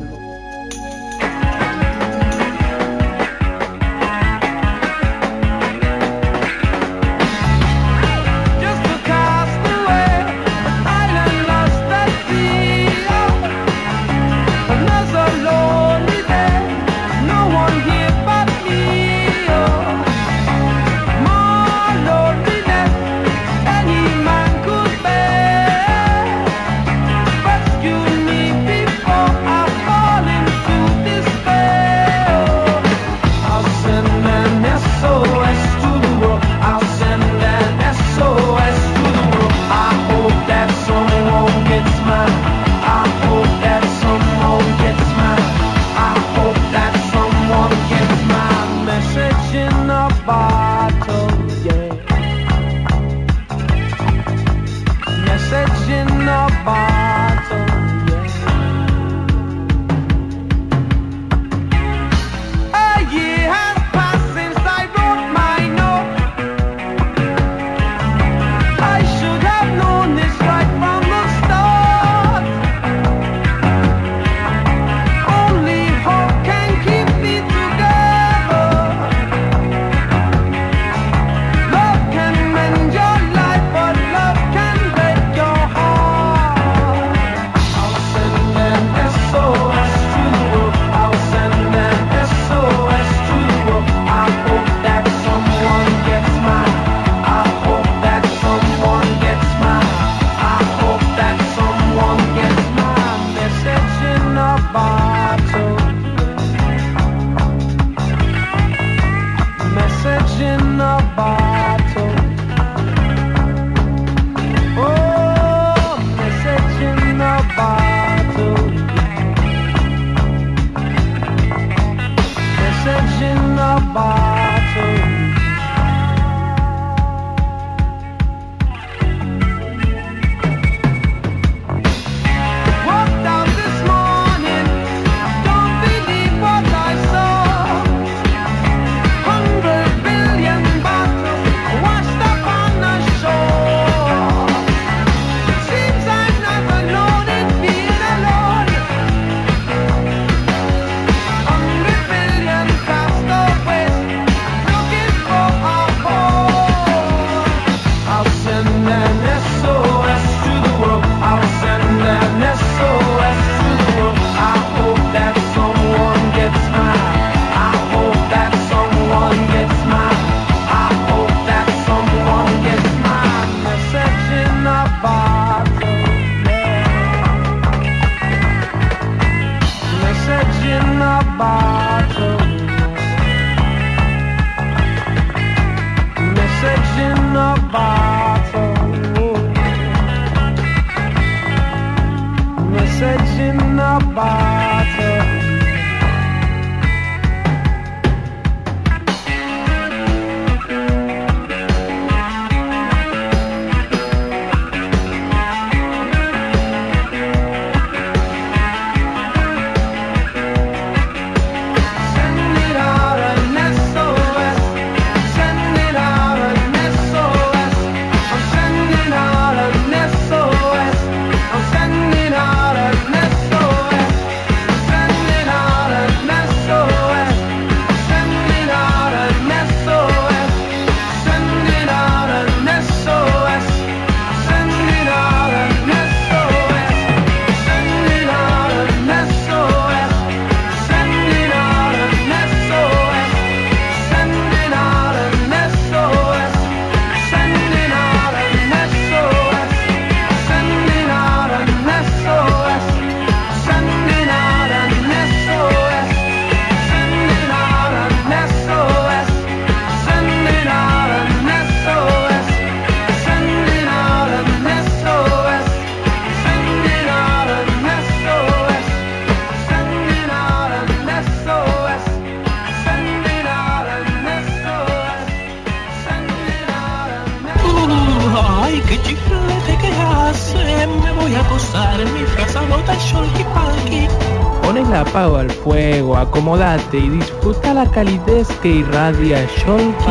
[SPEAKER 8] Apago al fuego, acomodate y disfruta la calidez que irradia Shonky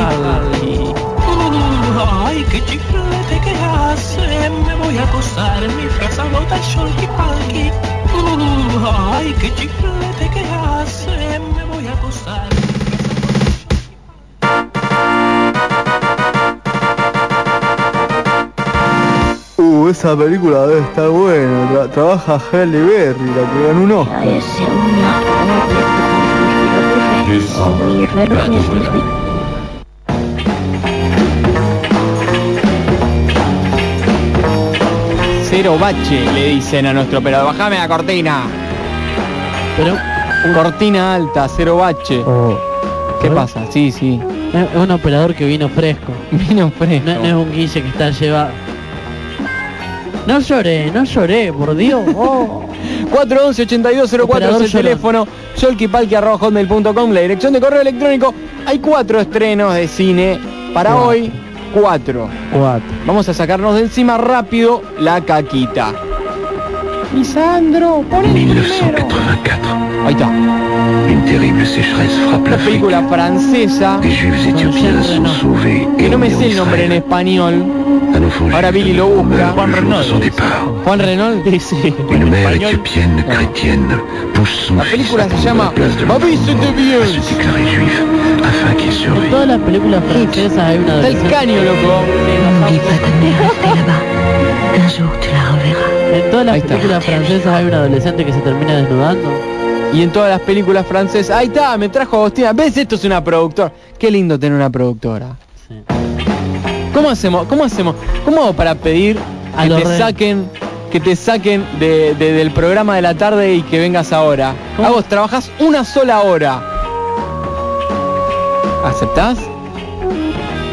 [SPEAKER 9] Ay, qué chiclete que hace, me voy a acosar mi casa nota Shonky Palki. Ay, qué chiclete
[SPEAKER 10] Uh, esa película debe estar buena. Tra- trabaja Halle Berry, la que ganó un Oscar.
[SPEAKER 1] Cero bache, le dicen a nuestro operador. Bajame la cortina.
[SPEAKER 2] Pero
[SPEAKER 1] Cortina alta, cero bache. ¿Qué
[SPEAKER 2] ¿Eh?
[SPEAKER 1] pasa? Sí, sí.
[SPEAKER 2] es es un operador que vino fresco.
[SPEAKER 1] Vino fresco.
[SPEAKER 2] No, no es un guille que está llevado. No lloré, no lloré, por Dios. Oh.
[SPEAKER 1] 411 8204 es el teléfono, yolkipalki.com, la dirección de correo electrónico. Hay cuatro estrenos de cine para hoy. Cuatro.
[SPEAKER 2] Cuatro.
[SPEAKER 1] Vamos a sacarnos de encima rápido la caquita. Lisandro, pon el primero.
[SPEAKER 11] 1984.
[SPEAKER 1] Ahí está.
[SPEAKER 11] Une terrible sécheresse frappe
[SPEAKER 1] Una
[SPEAKER 11] l'Afrique.
[SPEAKER 1] película francesa
[SPEAKER 11] Des juifs éthiopiens sont sauvés et
[SPEAKER 1] no me sé el nombre en
[SPEAKER 11] enfant
[SPEAKER 1] Ahora Billy lo busca.
[SPEAKER 5] Juan
[SPEAKER 11] départ.
[SPEAKER 1] Juan Renault.
[SPEAKER 11] Une mère éthiopienne chrétienne pousse son
[SPEAKER 1] La
[SPEAKER 11] fils
[SPEAKER 1] película
[SPEAKER 11] à
[SPEAKER 1] se
[SPEAKER 11] prendre
[SPEAKER 1] llama
[SPEAKER 11] la place de
[SPEAKER 1] Babis
[SPEAKER 11] l'enfant
[SPEAKER 1] de
[SPEAKER 11] à se déclarer juif afin qu'il survive.
[SPEAKER 2] todas las películas francesas hay una
[SPEAKER 1] caño, loco.
[SPEAKER 12] N'oublie pas ta mère restée là-bas. Un jour, tu la reverras.
[SPEAKER 2] En todas las
[SPEAKER 1] Ahí está.
[SPEAKER 2] películas francesas hay un adolescente que se termina desnudando.
[SPEAKER 1] Y en todas las películas francesas. Ahí está, me trajo Agostina. ¿Ves? Esto es una productora. Qué lindo tener una productora.
[SPEAKER 2] Sí.
[SPEAKER 1] ¿Cómo hacemos? ¿Cómo hacemos? ¿Cómo hago para pedir
[SPEAKER 2] A
[SPEAKER 1] que te
[SPEAKER 2] re-
[SPEAKER 1] saquen que te saquen de, de- del programa de la tarde y que vengas ahora?
[SPEAKER 2] ¿Cómo?
[SPEAKER 1] A vos trabajás una sola hora. ¿Aceptás?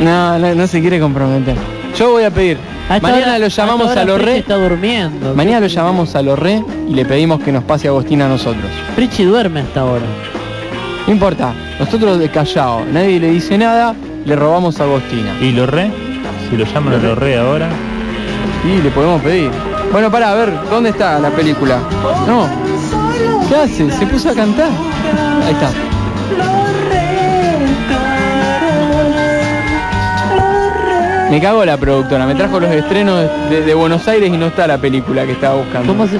[SPEAKER 1] No, no, no se quiere comprometer. Yo voy a pedir.
[SPEAKER 2] A
[SPEAKER 1] Mañana
[SPEAKER 2] hora-
[SPEAKER 1] lo llamamos a los re.
[SPEAKER 2] está durmiendo.
[SPEAKER 1] Mañana lo llamamos a los re y le pedimos que nos pase Agostina a nosotros.
[SPEAKER 2] Frichi duerme hasta ahora.
[SPEAKER 1] No importa, nosotros de callado, nadie le dice nada, le robamos a Agostina.
[SPEAKER 5] ¿Y lo re? Si lo llaman a lo re ahora.
[SPEAKER 1] Y le podemos pedir. Bueno, para a ver, ¿dónde está la película? No. ¿Qué hace? Se puso a cantar. Ahí está. Me cagó la productora, me trajo los estrenos de, de Buenos Aires y no está la película que estaba buscando.
[SPEAKER 2] ¿Cómo se,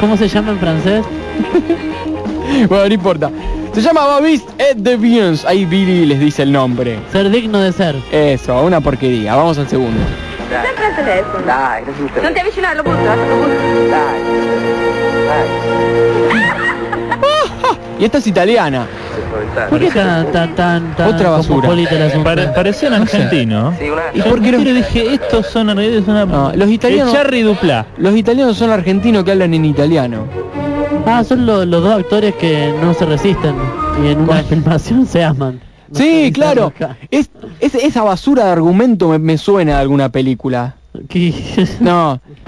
[SPEAKER 2] ¿Cómo se llama en francés?
[SPEAKER 1] Bueno, no importa. Se llama Babis et de Biens. Ahí Billy les dice el nombre.
[SPEAKER 2] Ser digno de ser.
[SPEAKER 1] Eso, una porquería. Vamos al segundo.
[SPEAKER 13] Sempre al telefono.
[SPEAKER 14] Dai, risulta.
[SPEAKER 13] Non ti avvicinare, lo butto, lo butto.
[SPEAKER 14] Dai.
[SPEAKER 1] Y esta es italiana.
[SPEAKER 2] ¿Por qué tan, tan, tan, tan
[SPEAKER 1] Otra basura.
[SPEAKER 5] Pare- parecían argentinos.
[SPEAKER 1] ¿Y
[SPEAKER 5] Yo
[SPEAKER 1] por qué no?
[SPEAKER 5] primero dije, estos son es una...
[SPEAKER 1] No, los italianos-
[SPEAKER 5] El Charry Dupla.
[SPEAKER 1] Los italianos son argentinos que hablan en italiano.
[SPEAKER 2] Ah, son lo- los dos actores que no se resisten y en una filmación se aman. No
[SPEAKER 1] Sí, claro. Es, es- esa basura de argumento me, me suena de alguna película.
[SPEAKER 2] Que-
[SPEAKER 1] No,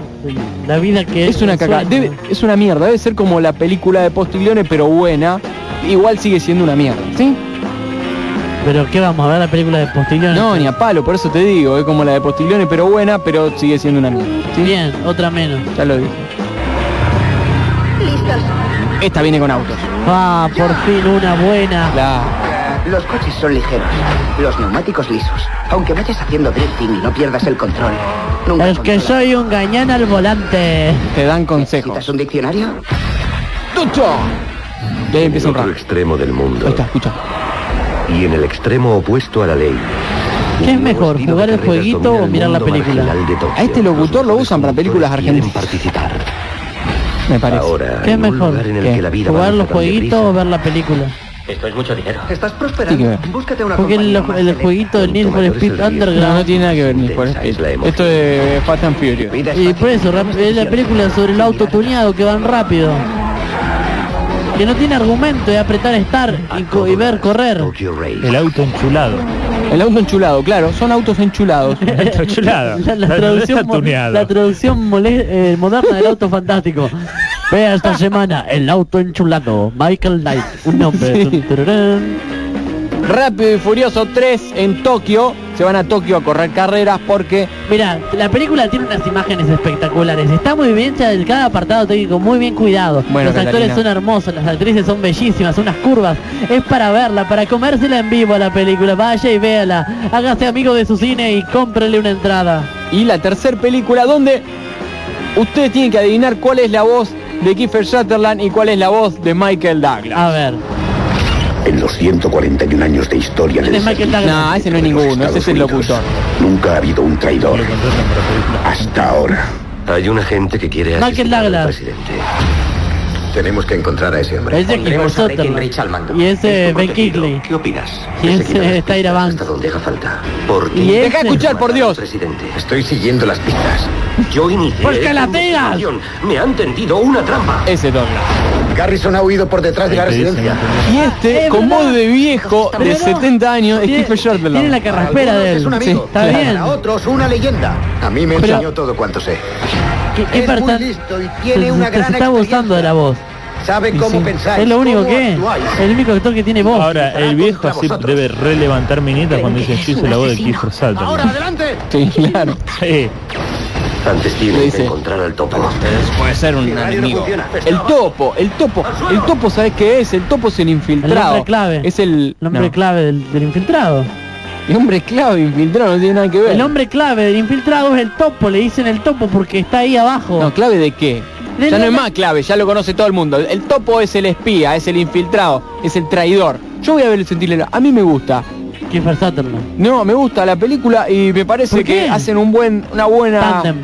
[SPEAKER 2] La vida que
[SPEAKER 1] es una caca. Debe- es una mierda. Debe ser como la película de Postiglione, pero buena. Igual sigue siendo una mierda, ¿sí?
[SPEAKER 2] Pero ¿qué vamos a ver la película de Postiglione?
[SPEAKER 1] No, ni a palo, por eso te digo. Es como la de Postiglione, pero buena, pero sigue siendo una mierda. ¿sí?
[SPEAKER 2] Bien, otra menos.
[SPEAKER 1] Ya lo dije.
[SPEAKER 13] Listos.
[SPEAKER 1] Esta viene con autos.
[SPEAKER 2] Ah, por fin una buena.
[SPEAKER 1] La...
[SPEAKER 14] Los coches son ligeros, los neumáticos lisos. Aunque vayas haciendo drifting y no pierdas el control. Nunca
[SPEAKER 2] Es que
[SPEAKER 14] controlas.
[SPEAKER 2] soy un gañán al volante.
[SPEAKER 1] Te dan consejos.
[SPEAKER 14] ¿Necesitas un diccionario?
[SPEAKER 1] ¡Tucho! Y ahí empieza un
[SPEAKER 15] otro extremo del mundo
[SPEAKER 1] Ahí está, escucha.
[SPEAKER 15] y en el extremo opuesto a la ley.
[SPEAKER 2] ¿Qué es mejor, jugar el jueguito o
[SPEAKER 15] el
[SPEAKER 2] mirar la película?
[SPEAKER 15] Tokio.
[SPEAKER 1] A este locutor lo usan para películas argentinas.
[SPEAKER 15] participar.
[SPEAKER 1] Me parece.
[SPEAKER 15] Ahora,
[SPEAKER 2] ¿Qué es mejor?
[SPEAKER 15] lugar en el
[SPEAKER 1] ¿Qué?
[SPEAKER 15] que la vida
[SPEAKER 2] ¿Jugar los jueguitos o ver la película?
[SPEAKER 14] Esto es mucho dinero. Estás
[SPEAKER 1] Sí que
[SPEAKER 14] prosperando. Búscate una
[SPEAKER 2] Porque el,
[SPEAKER 14] más
[SPEAKER 2] el jueguito del Need for Speed. Underground
[SPEAKER 1] No, no tiene nada que ver
[SPEAKER 15] es la
[SPEAKER 1] Speed. Esto es Fast and Furious.
[SPEAKER 2] Y por eso, es la película sobre el auto tuneado que van rápido. Que no tiene argumento de apretar estar y, co- y ver correr.
[SPEAKER 5] El auto enchulado.
[SPEAKER 1] El auto enchulado, claro, son autos enchulados.
[SPEAKER 5] El auto enchulado.
[SPEAKER 2] La, la
[SPEAKER 5] No
[SPEAKER 2] traducción, mo- la traducción eh, moderna del auto fantástico. Vea esta semana el auto enchulado. Michael Knight, un nombre.
[SPEAKER 1] Sí. Rápido y Furioso 3 en Tokio. Se van a Tokio a correr carreras porque
[SPEAKER 2] Mira, la película tiene unas imágenes espectaculares. Está muy bien cada apartado técnico, muy bien cuidado.
[SPEAKER 1] Bueno,
[SPEAKER 2] Los actores son hermosos, las actrices son bellísimas, unas curvas. Es para verla, para comérsela en vivo la película. Vaya y véala. Hágase amigo de su cine y cómprele una entrada.
[SPEAKER 1] y la tercer película donde
[SPEAKER 8] Ustedes tienen que adivinar cuál es la voz de Kiefer Sutherland y cuál es la voz de Michael Douglas.
[SPEAKER 2] A ver.
[SPEAKER 14] En los 140 años de historia del
[SPEAKER 2] es Michael
[SPEAKER 14] servicio
[SPEAKER 2] Douglas.
[SPEAKER 8] No, ese no es ninguno, ese es el locutor.
[SPEAKER 14] nunca ha habido un traidor. Hasta ahora. Hay un agente que quiere
[SPEAKER 2] Michael Douglas.
[SPEAKER 14] presidente. Tenemos que encontrar a ese hombre.
[SPEAKER 2] Ese es Kiefer Sutherland. Y ese es Ben Kingsley.
[SPEAKER 14] ¿Qué opinas?
[SPEAKER 2] Y ese es Tyra Banks.
[SPEAKER 14] Hasta donde haga falta. Por ti.
[SPEAKER 2] Y ese-
[SPEAKER 8] Deja de escuchar, por Dios.
[SPEAKER 14] Presidente, estoy siguiendo las pistas. Yo inicié.
[SPEAKER 2] Pues que
[SPEAKER 14] esta
[SPEAKER 2] la
[SPEAKER 14] investigación. Me han tendido una trampa.
[SPEAKER 8] Ese Douglas.
[SPEAKER 14] Garrison ha huido por detrás de la residencia.
[SPEAKER 8] Y este,
[SPEAKER 2] Es
[SPEAKER 8] con
[SPEAKER 2] verdad.
[SPEAKER 8] voz de viejo de
[SPEAKER 2] Pero no,
[SPEAKER 8] 70 años, es
[SPEAKER 2] tiene-
[SPEAKER 8] Kiefer.
[SPEAKER 2] Tiene la carraspera de él.
[SPEAKER 14] Es un
[SPEAKER 2] Sí,
[SPEAKER 14] amigo.
[SPEAKER 2] está bien.
[SPEAKER 14] Para otros, una leyenda. A mí me
[SPEAKER 2] Pero-
[SPEAKER 14] enseñó todo cuanto sé.
[SPEAKER 2] ¿Qué, qué
[SPEAKER 14] Es muy
[SPEAKER 2] persona-
[SPEAKER 14] listo y
[SPEAKER 2] se,
[SPEAKER 14] tiene una
[SPEAKER 2] se-
[SPEAKER 14] gran
[SPEAKER 2] se está gustando de la voz.
[SPEAKER 14] Sabe cómo
[SPEAKER 8] sí.
[SPEAKER 14] pensar.
[SPEAKER 2] Es lo único que es. El único actor que tiene voz.
[SPEAKER 5] Ahora, el viejo así debe relevantar minita cuando dice yo soy la voz de Kiefer Sutherland.
[SPEAKER 14] adelante.
[SPEAKER 8] Sí, claro.
[SPEAKER 5] Sí.
[SPEAKER 14] Antes tiene que encontrar al topo.
[SPEAKER 8] Puede ser un enemigo. El topo, el topo, el topo, ¿sabes qué es? El topo es el
[SPEAKER 2] El
[SPEAKER 8] infiltrado.
[SPEAKER 2] clave.
[SPEAKER 8] Es el,
[SPEAKER 2] El hombre
[SPEAKER 8] no.
[SPEAKER 2] clave del, del infiltrado.
[SPEAKER 8] El hombre clave infiltrado no tiene nada que ver.
[SPEAKER 2] El hombre clave del infiltrado es el topo. Le dicen el topo porque está ahí abajo.
[SPEAKER 8] No, clave de qué?
[SPEAKER 2] De
[SPEAKER 8] ya no es más clave, ya lo conoce todo el mundo. El topo es el espía, es el infiltrado, es el traidor. Yo voy a ver el sentinela. A mí me gusta.
[SPEAKER 2] Kiefer Sutherland.
[SPEAKER 8] No, me gusta la película y me parece que hacen un buen, una buena,
[SPEAKER 2] Tandem.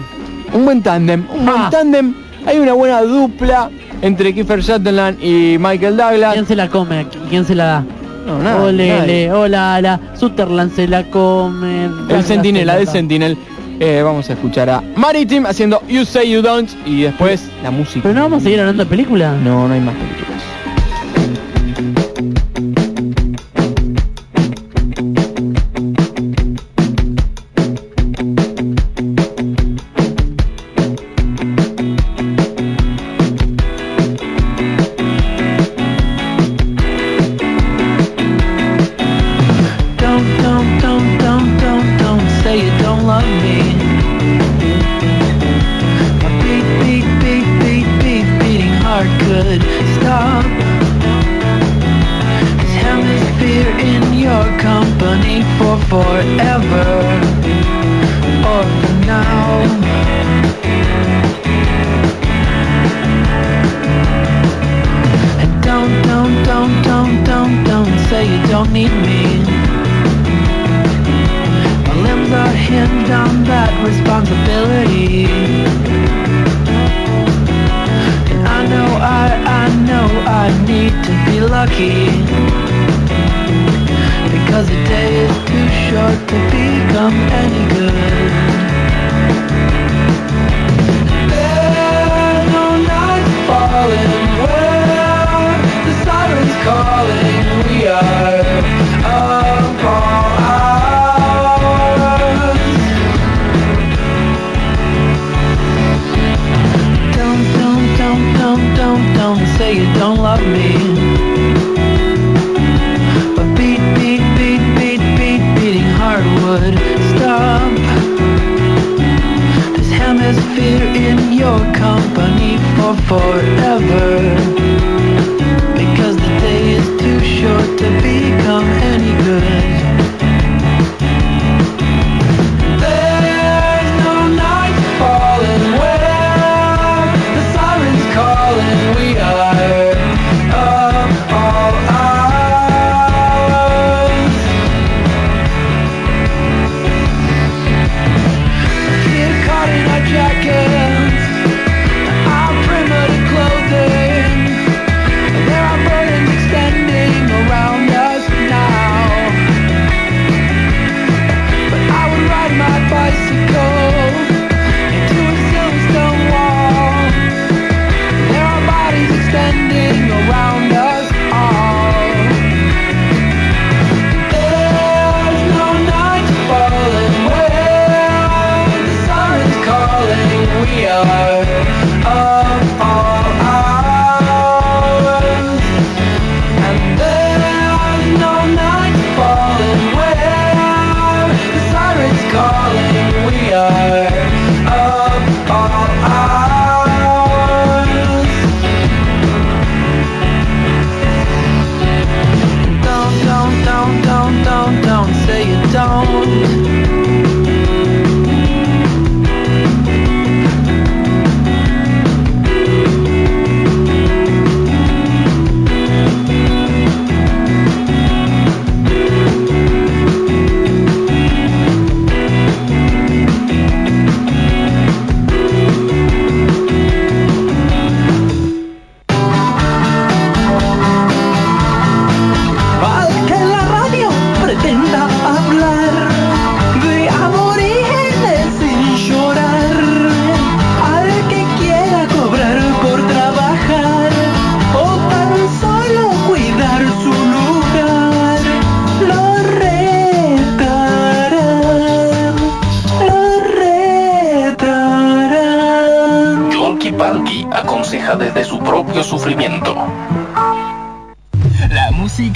[SPEAKER 8] un buen tándem, un buen
[SPEAKER 2] Ah.
[SPEAKER 8] tándem. Hay una buena dupla entre Kiefer Sutherland y Michael Douglas.
[SPEAKER 2] ¿Quién se la come? ¿Quién se la da?
[SPEAKER 8] No, nada,
[SPEAKER 2] Ole,
[SPEAKER 8] nadie.
[SPEAKER 2] ole, hola, la Sutherland se la come.
[SPEAKER 8] El Sentinela,
[SPEAKER 2] se
[SPEAKER 8] el
[SPEAKER 2] la da.
[SPEAKER 8] Sentinel. Eh, vamos a escuchar a Maritime haciendo You Say You Don't y después la música.
[SPEAKER 2] Pero no vamos a seguir hablando de película.
[SPEAKER 8] No, no hay más películas.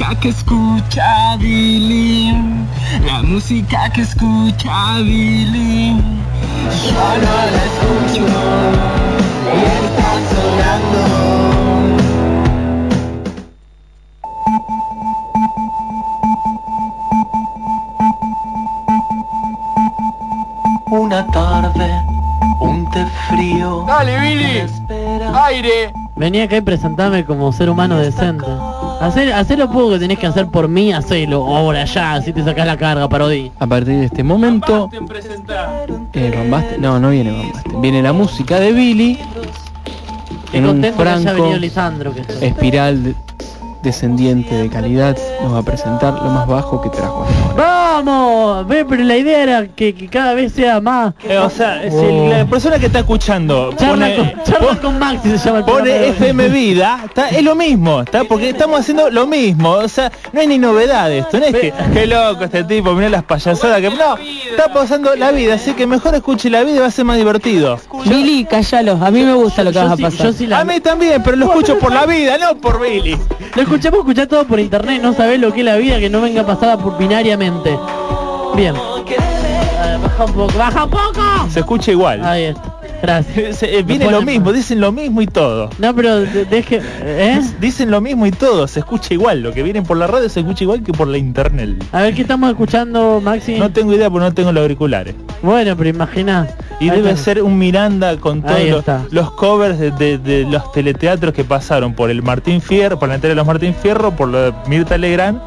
[SPEAKER 16] Música que escucha Billy, la música que escucha Billy, yo no la escucho y está sonando.
[SPEAKER 17] Una tarde, un té frío.
[SPEAKER 1] Dale, Billy. Aire.
[SPEAKER 2] Vení acá y presentame como ser humano decente. Hacer, hacer lo poco que tenés que hacer por mí, hacelo. Ahora ya, así te sacás la carga, parodi.
[SPEAKER 1] A partir de este momento... Eh, Bambaste- No, no viene Bambaste. Viene la música de Billy.
[SPEAKER 2] Qué
[SPEAKER 1] En un
[SPEAKER 2] contento que haya
[SPEAKER 1] franco
[SPEAKER 2] venido Lisandro. Que estoy.
[SPEAKER 1] espiral de- descendiente de calidad nos va a presentar lo más bajo que trajo.
[SPEAKER 2] ¡Vamos! Ve, pero la idea era que, que cada vez sea más.
[SPEAKER 5] Eh, o sea, si
[SPEAKER 2] Oh.
[SPEAKER 5] la persona que está escuchando
[SPEAKER 2] Charla,
[SPEAKER 5] pone,
[SPEAKER 2] con, charla con Maxi se llama el
[SPEAKER 5] pone
[SPEAKER 2] programa.
[SPEAKER 5] FM Vida, está, es lo mismo, está porque estamos haciendo lo mismo, o sea, no hay ni novedad de esto, no es que qué loco este tipo, mirá las payasadas que no, está pasando la vida, así que mejor escuche la vida y va a ser más divertido.
[SPEAKER 7] Billy, cállalo. A mí me gusta lo que vas a
[SPEAKER 2] sí-
[SPEAKER 7] pasar.
[SPEAKER 2] yo sí la-
[SPEAKER 5] A mí también, pero lo escucho por la vida, no por Billy.
[SPEAKER 2] Lo escuchamos escuchar todo por internet, no sabés lo que es la vida que no venga pasada por Bien. Baja un poco, baja un poco.
[SPEAKER 5] Se escucha igual.
[SPEAKER 2] Ahí está. Gracias.
[SPEAKER 5] Se- eh, viene lo mismo, dicen lo mismo y todo.
[SPEAKER 2] No, pero de- deje, ¿eh?
[SPEAKER 5] Dicen lo mismo y todo, se escucha igual, lo que viene por la radio se escucha igual que por la internet.
[SPEAKER 2] A ver qué estamos escuchando, Maxi.
[SPEAKER 5] No tengo idea porque no tengo los auriculares.
[SPEAKER 2] Bueno, pero imagina.
[SPEAKER 5] Y
[SPEAKER 2] Ahí
[SPEAKER 5] debe
[SPEAKER 2] está.
[SPEAKER 5] ser un Miranda con todos los, covers de, de- de los teleteatros que pasaron por el Martín Fierro, por la entrega de los Martín Fierro, por lo de Mirta Legrand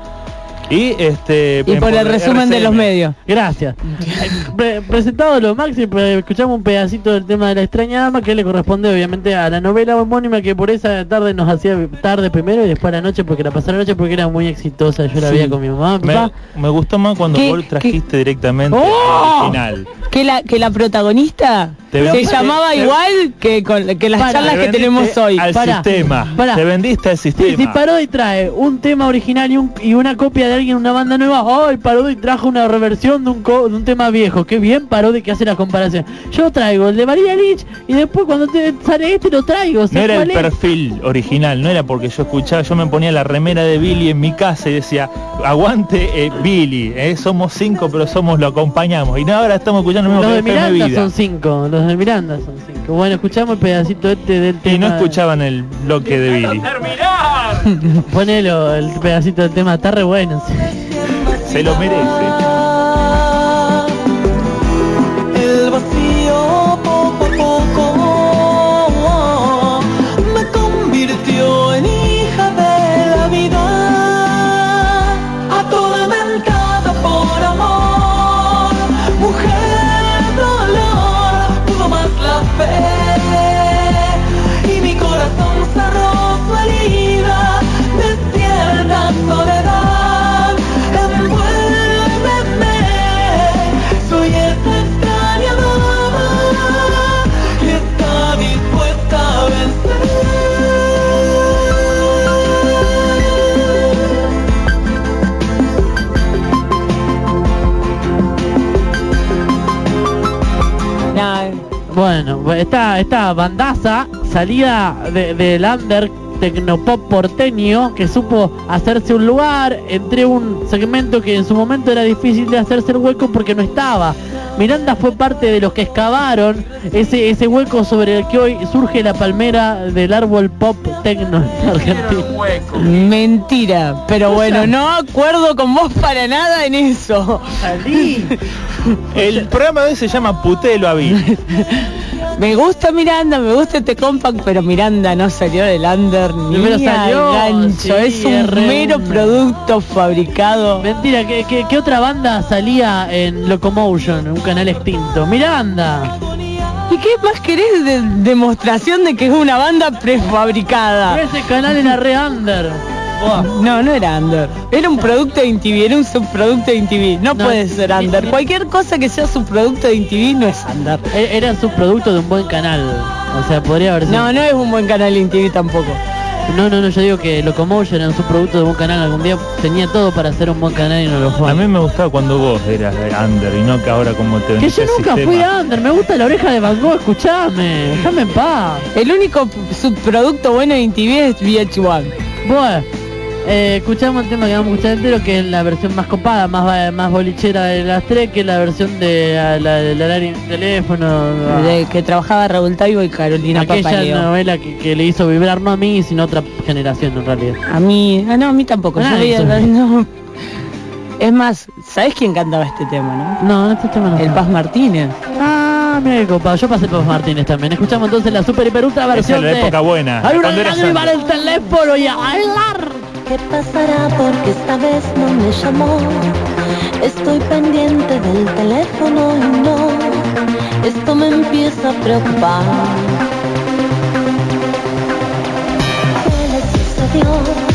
[SPEAKER 5] y este
[SPEAKER 7] Y por el resumen de los medios.
[SPEAKER 2] Gracias. Pre- presentado lo Maxi, pues, escuchamos un pedacito del tema de la extraña dama que le corresponde obviamente a la novela homónima que por esa tarde nos hacía tarde primero y después a la noche porque la pasé la noche porque era muy exitosa. Yo la
[SPEAKER 5] Sí.
[SPEAKER 2] veía con mi mamá, mi
[SPEAKER 5] Me,
[SPEAKER 2] papá.
[SPEAKER 5] me gustó más cuando
[SPEAKER 7] ¿Qué-
[SPEAKER 5] vos trajiste directamente
[SPEAKER 7] ¡Oh!
[SPEAKER 5] el original.
[SPEAKER 7] Que la, que la protagonista
[SPEAKER 5] Te
[SPEAKER 7] se llamaba
[SPEAKER 5] te-
[SPEAKER 7] igual que, con, que las
[SPEAKER 2] Para,
[SPEAKER 7] charlas que tenemos hoy.
[SPEAKER 5] Al sistema.
[SPEAKER 2] pará.
[SPEAKER 5] Te vendiste al
[SPEAKER 2] Sí,
[SPEAKER 5] sistema.
[SPEAKER 2] si Parodi trae un tema original y, un- y una copia de alguien, una banda nueva, ¡ay! Parodi trajo una reversión de un, co- de un tema viejo. Qué bien Parodi que hace la comparación. Yo traigo el de María Lich y después cuando te sale este lo traigo.
[SPEAKER 5] No
[SPEAKER 2] ¿sabes
[SPEAKER 5] era el
[SPEAKER 2] es?
[SPEAKER 5] perfil original, no era porque yo escuchaba, yo me ponía la remera de Billy en mi casa y decía, aguante eh, Billy, eh, somos cinco pero somos lo acompañamos. Y no, ahora estamos escuchando
[SPEAKER 2] Los
[SPEAKER 5] mismo
[SPEAKER 2] de
[SPEAKER 5] que FM
[SPEAKER 2] Miranda
[SPEAKER 5] Vida.
[SPEAKER 2] son cinco, los de Miranda son cinco. Bueno, escuchamos el pedacito este del tema.
[SPEAKER 5] Y no escuchaban el bloque de Billy.
[SPEAKER 2] Ponelo, el pedacito del tema, está re bueno.
[SPEAKER 5] Se lo merece.
[SPEAKER 2] Bueno, esta, bandaza salida de- del under tecnopop porteño que supo hacerse un lugar entre un segmento que en su momento era difícil de hacerse el hueco porque no estaba. Miranda fue parte de los que excavaron ese, ese hueco sobre el que hoy surge la palmera del árbol pop tecno en Argentina.
[SPEAKER 7] Mentira, pero bueno, no acuerdo con vos para nada en eso.
[SPEAKER 5] El programa de hoy se llama Putelo a Billy.
[SPEAKER 7] Me gusta Miranda, me gusta este compact, pero Miranda no salió del under ni
[SPEAKER 2] Pero
[SPEAKER 7] a
[SPEAKER 2] salió,
[SPEAKER 7] gancho.
[SPEAKER 2] sí,
[SPEAKER 7] es un mero
[SPEAKER 2] una.
[SPEAKER 7] producto fabricado.
[SPEAKER 2] Mentira, ¿qué, qué, qué otra banda salía en Locomotion, un canal extinto? Miranda.
[SPEAKER 7] ¿Y qué más querés de demostración de que es una banda prefabricada?
[SPEAKER 2] Ese canal era re under.
[SPEAKER 7] No, no era under. Era un producto de InTV, era un subproducto de InTV. No,
[SPEAKER 2] No,
[SPEAKER 7] puede ser under. Cualquier cosa que sea subproducto de InTV no es under.
[SPEAKER 2] E- Era un subproducto de un buen canal. O sea, podría haber sido.
[SPEAKER 7] No, no es un buen canal InTV tampoco.
[SPEAKER 2] No, no, no, yo digo que Locomotion era un subproducto de buen canal algún día tenía todo para ser un buen canal y no lo fue.
[SPEAKER 5] A mí me gustaba cuando vos eras de under y no que ahora como te
[SPEAKER 2] Que yo nunca
[SPEAKER 5] sistema.
[SPEAKER 2] fui under, me gusta la oreja de Van Gogh, escuchame, déjame en paz.
[SPEAKER 7] El único subproducto bueno de MTV es VH1.
[SPEAKER 2] Bueno, eh, escuchamos el tema que vamos a escuchar entero, que es la versión más copada, más más bolichera de las tres, que es la versión de ah, la, de la, del teléfono. ah,
[SPEAKER 7] De que trabajaba Raúl Taibo y Carolina
[SPEAKER 2] aquella
[SPEAKER 7] Papaleo.
[SPEAKER 2] novela que, que le hizo vibrar no a mí, sino a otra generación en realidad.
[SPEAKER 7] A mí, ah, no, a mí tampoco. yo
[SPEAKER 2] Ah,
[SPEAKER 7] veía-
[SPEAKER 2] eso.
[SPEAKER 7] no. Es más, ¿sabes quién cantaba este tema, no?
[SPEAKER 2] No, este tema no.
[SPEAKER 7] El Paz Martínez.
[SPEAKER 2] Ah, mira qué copado. Yo pasé por Martínez también. Escuchamos entonces la super hiper ultra
[SPEAKER 5] Esa
[SPEAKER 2] versión
[SPEAKER 5] es la
[SPEAKER 2] de...
[SPEAKER 5] época buena.
[SPEAKER 2] Hay una
[SPEAKER 5] under.
[SPEAKER 2] en el teléfono y a bailar.
[SPEAKER 6] ¿Qué pasará? Porque esta vez no me llamó. Estoy pendiente del teléfono y no. Esto me empieza a preocupar. ¿Qué le sucedió?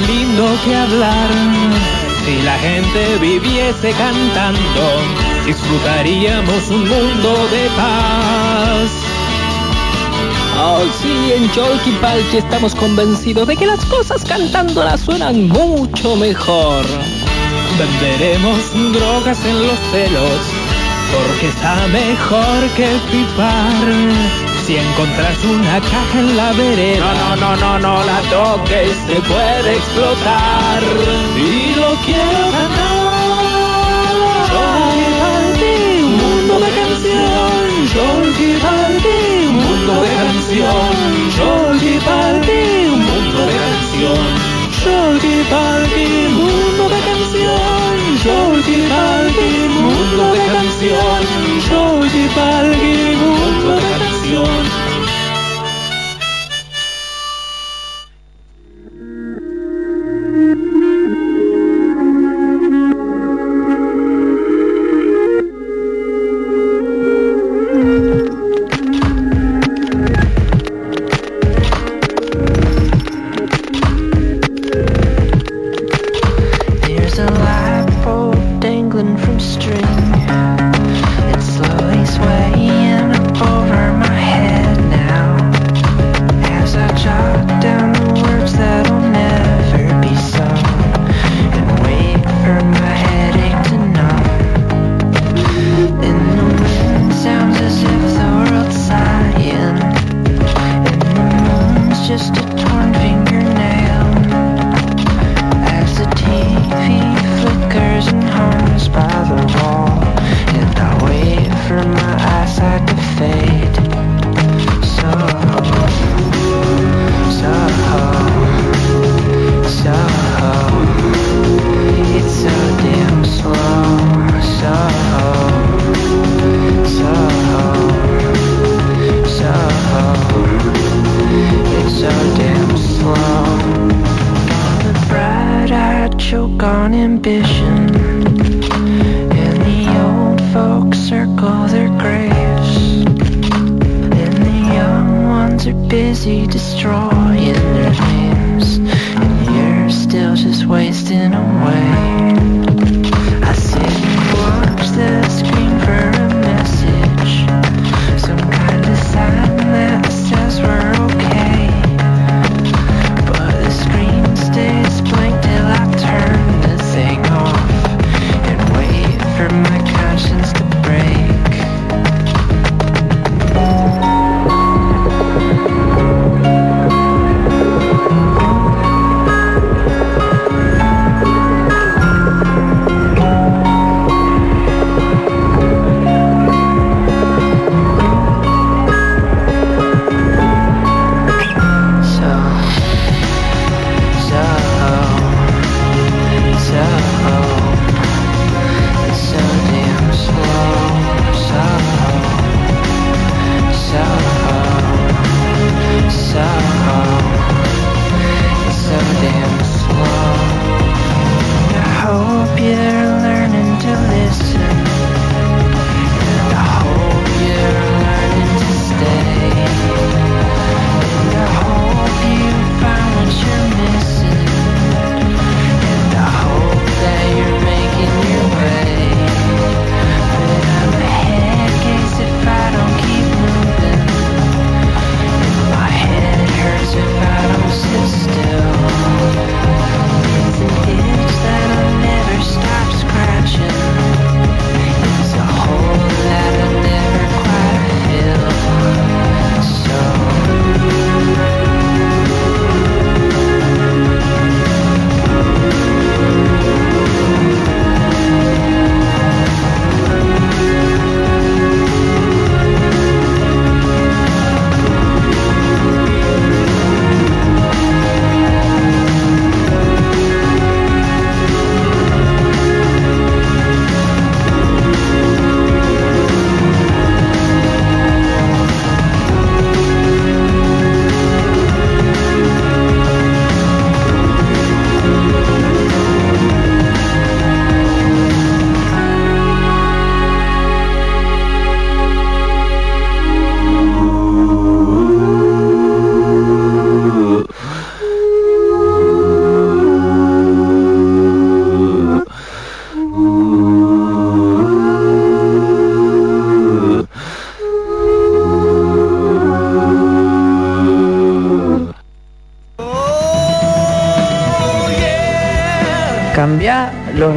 [SPEAKER 9] Lindo que hablar. Si la gente viviese cantando, disfrutaríamos un mundo de paz.
[SPEAKER 18] Oh, sí, en Palki estamos convencidos de que las cosas cantándolas suenan mucho mejor.
[SPEAKER 9] Venderemos drogas en los celos, porque está mejor que pipar. Si encontras una caja en la vereda, no, no, no, no, no la toques, se puede explotar. Y lo quiero ganar. Jolky Palki, un mundo de canción. Jolky Palki, un mundo de canción. Jolky Palki, un mundo de canción. Jolky Palki, mundo de canción. Jolky Palki, mundo de canción. Jolky Palki,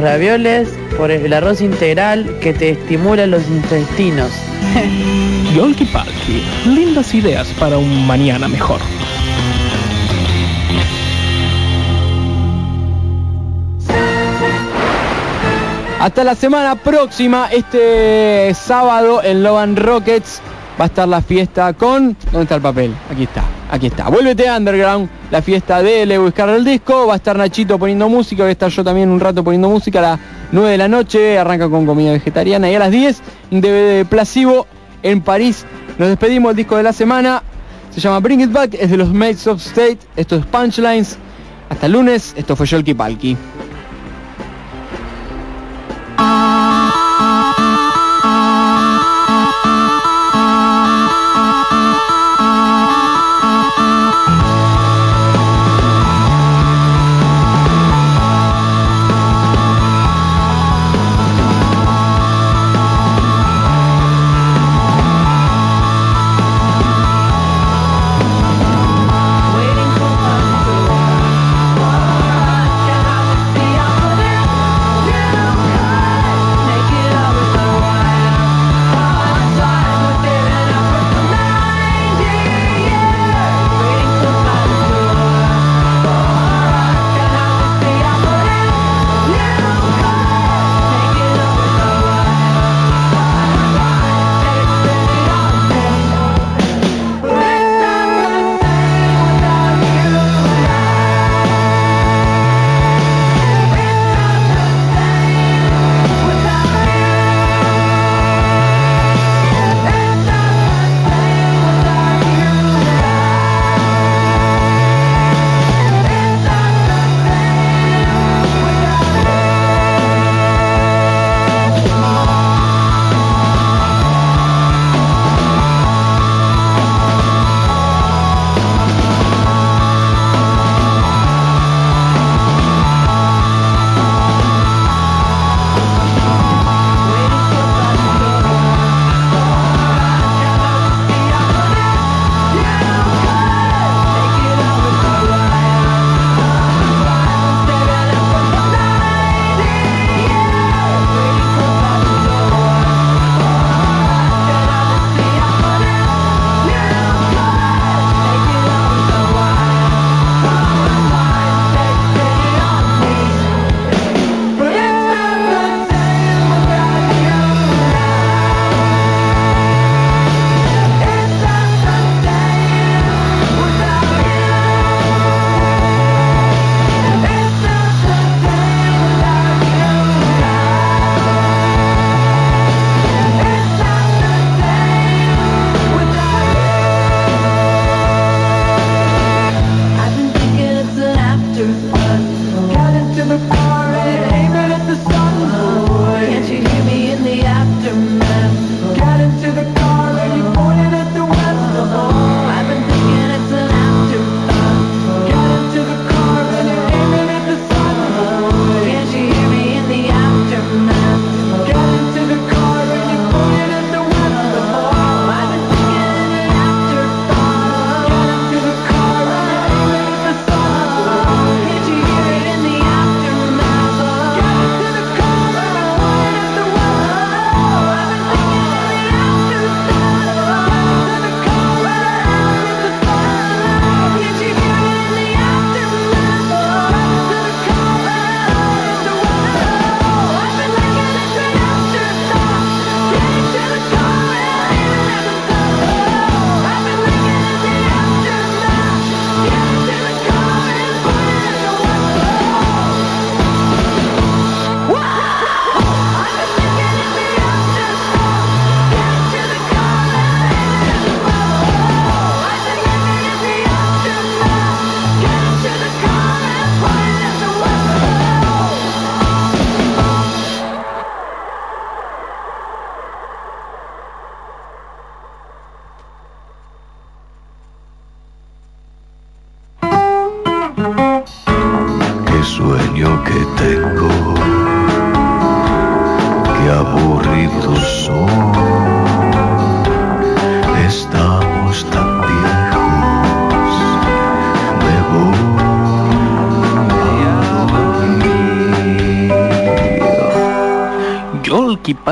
[SPEAKER 8] los ravioles por el arroz integral que te estimula los intestinos.
[SPEAKER 9] Yolki Palki, lindas ideas para un mañana mejor.
[SPEAKER 1] Hasta la semana próxima, este sábado en Logan Rockets va a estar la fiesta con... ¿Dónde está el papel? Aquí está, aquí está. Vuélvete Underground, la fiesta de Le Buscar el Disco. Va a estar Nachito poniendo música, voy a estar yo también un rato poniendo música a las 9 de la noche. Arranca con comida vegetariana y a las 10 un DVD de Placebo en París. Nos despedimos, el disco de la semana. Se llama Bring It Back, es de los Mates of State. Esto es Punchlines. Hasta el lunes, esto fue
[SPEAKER 11] Yolki Palki.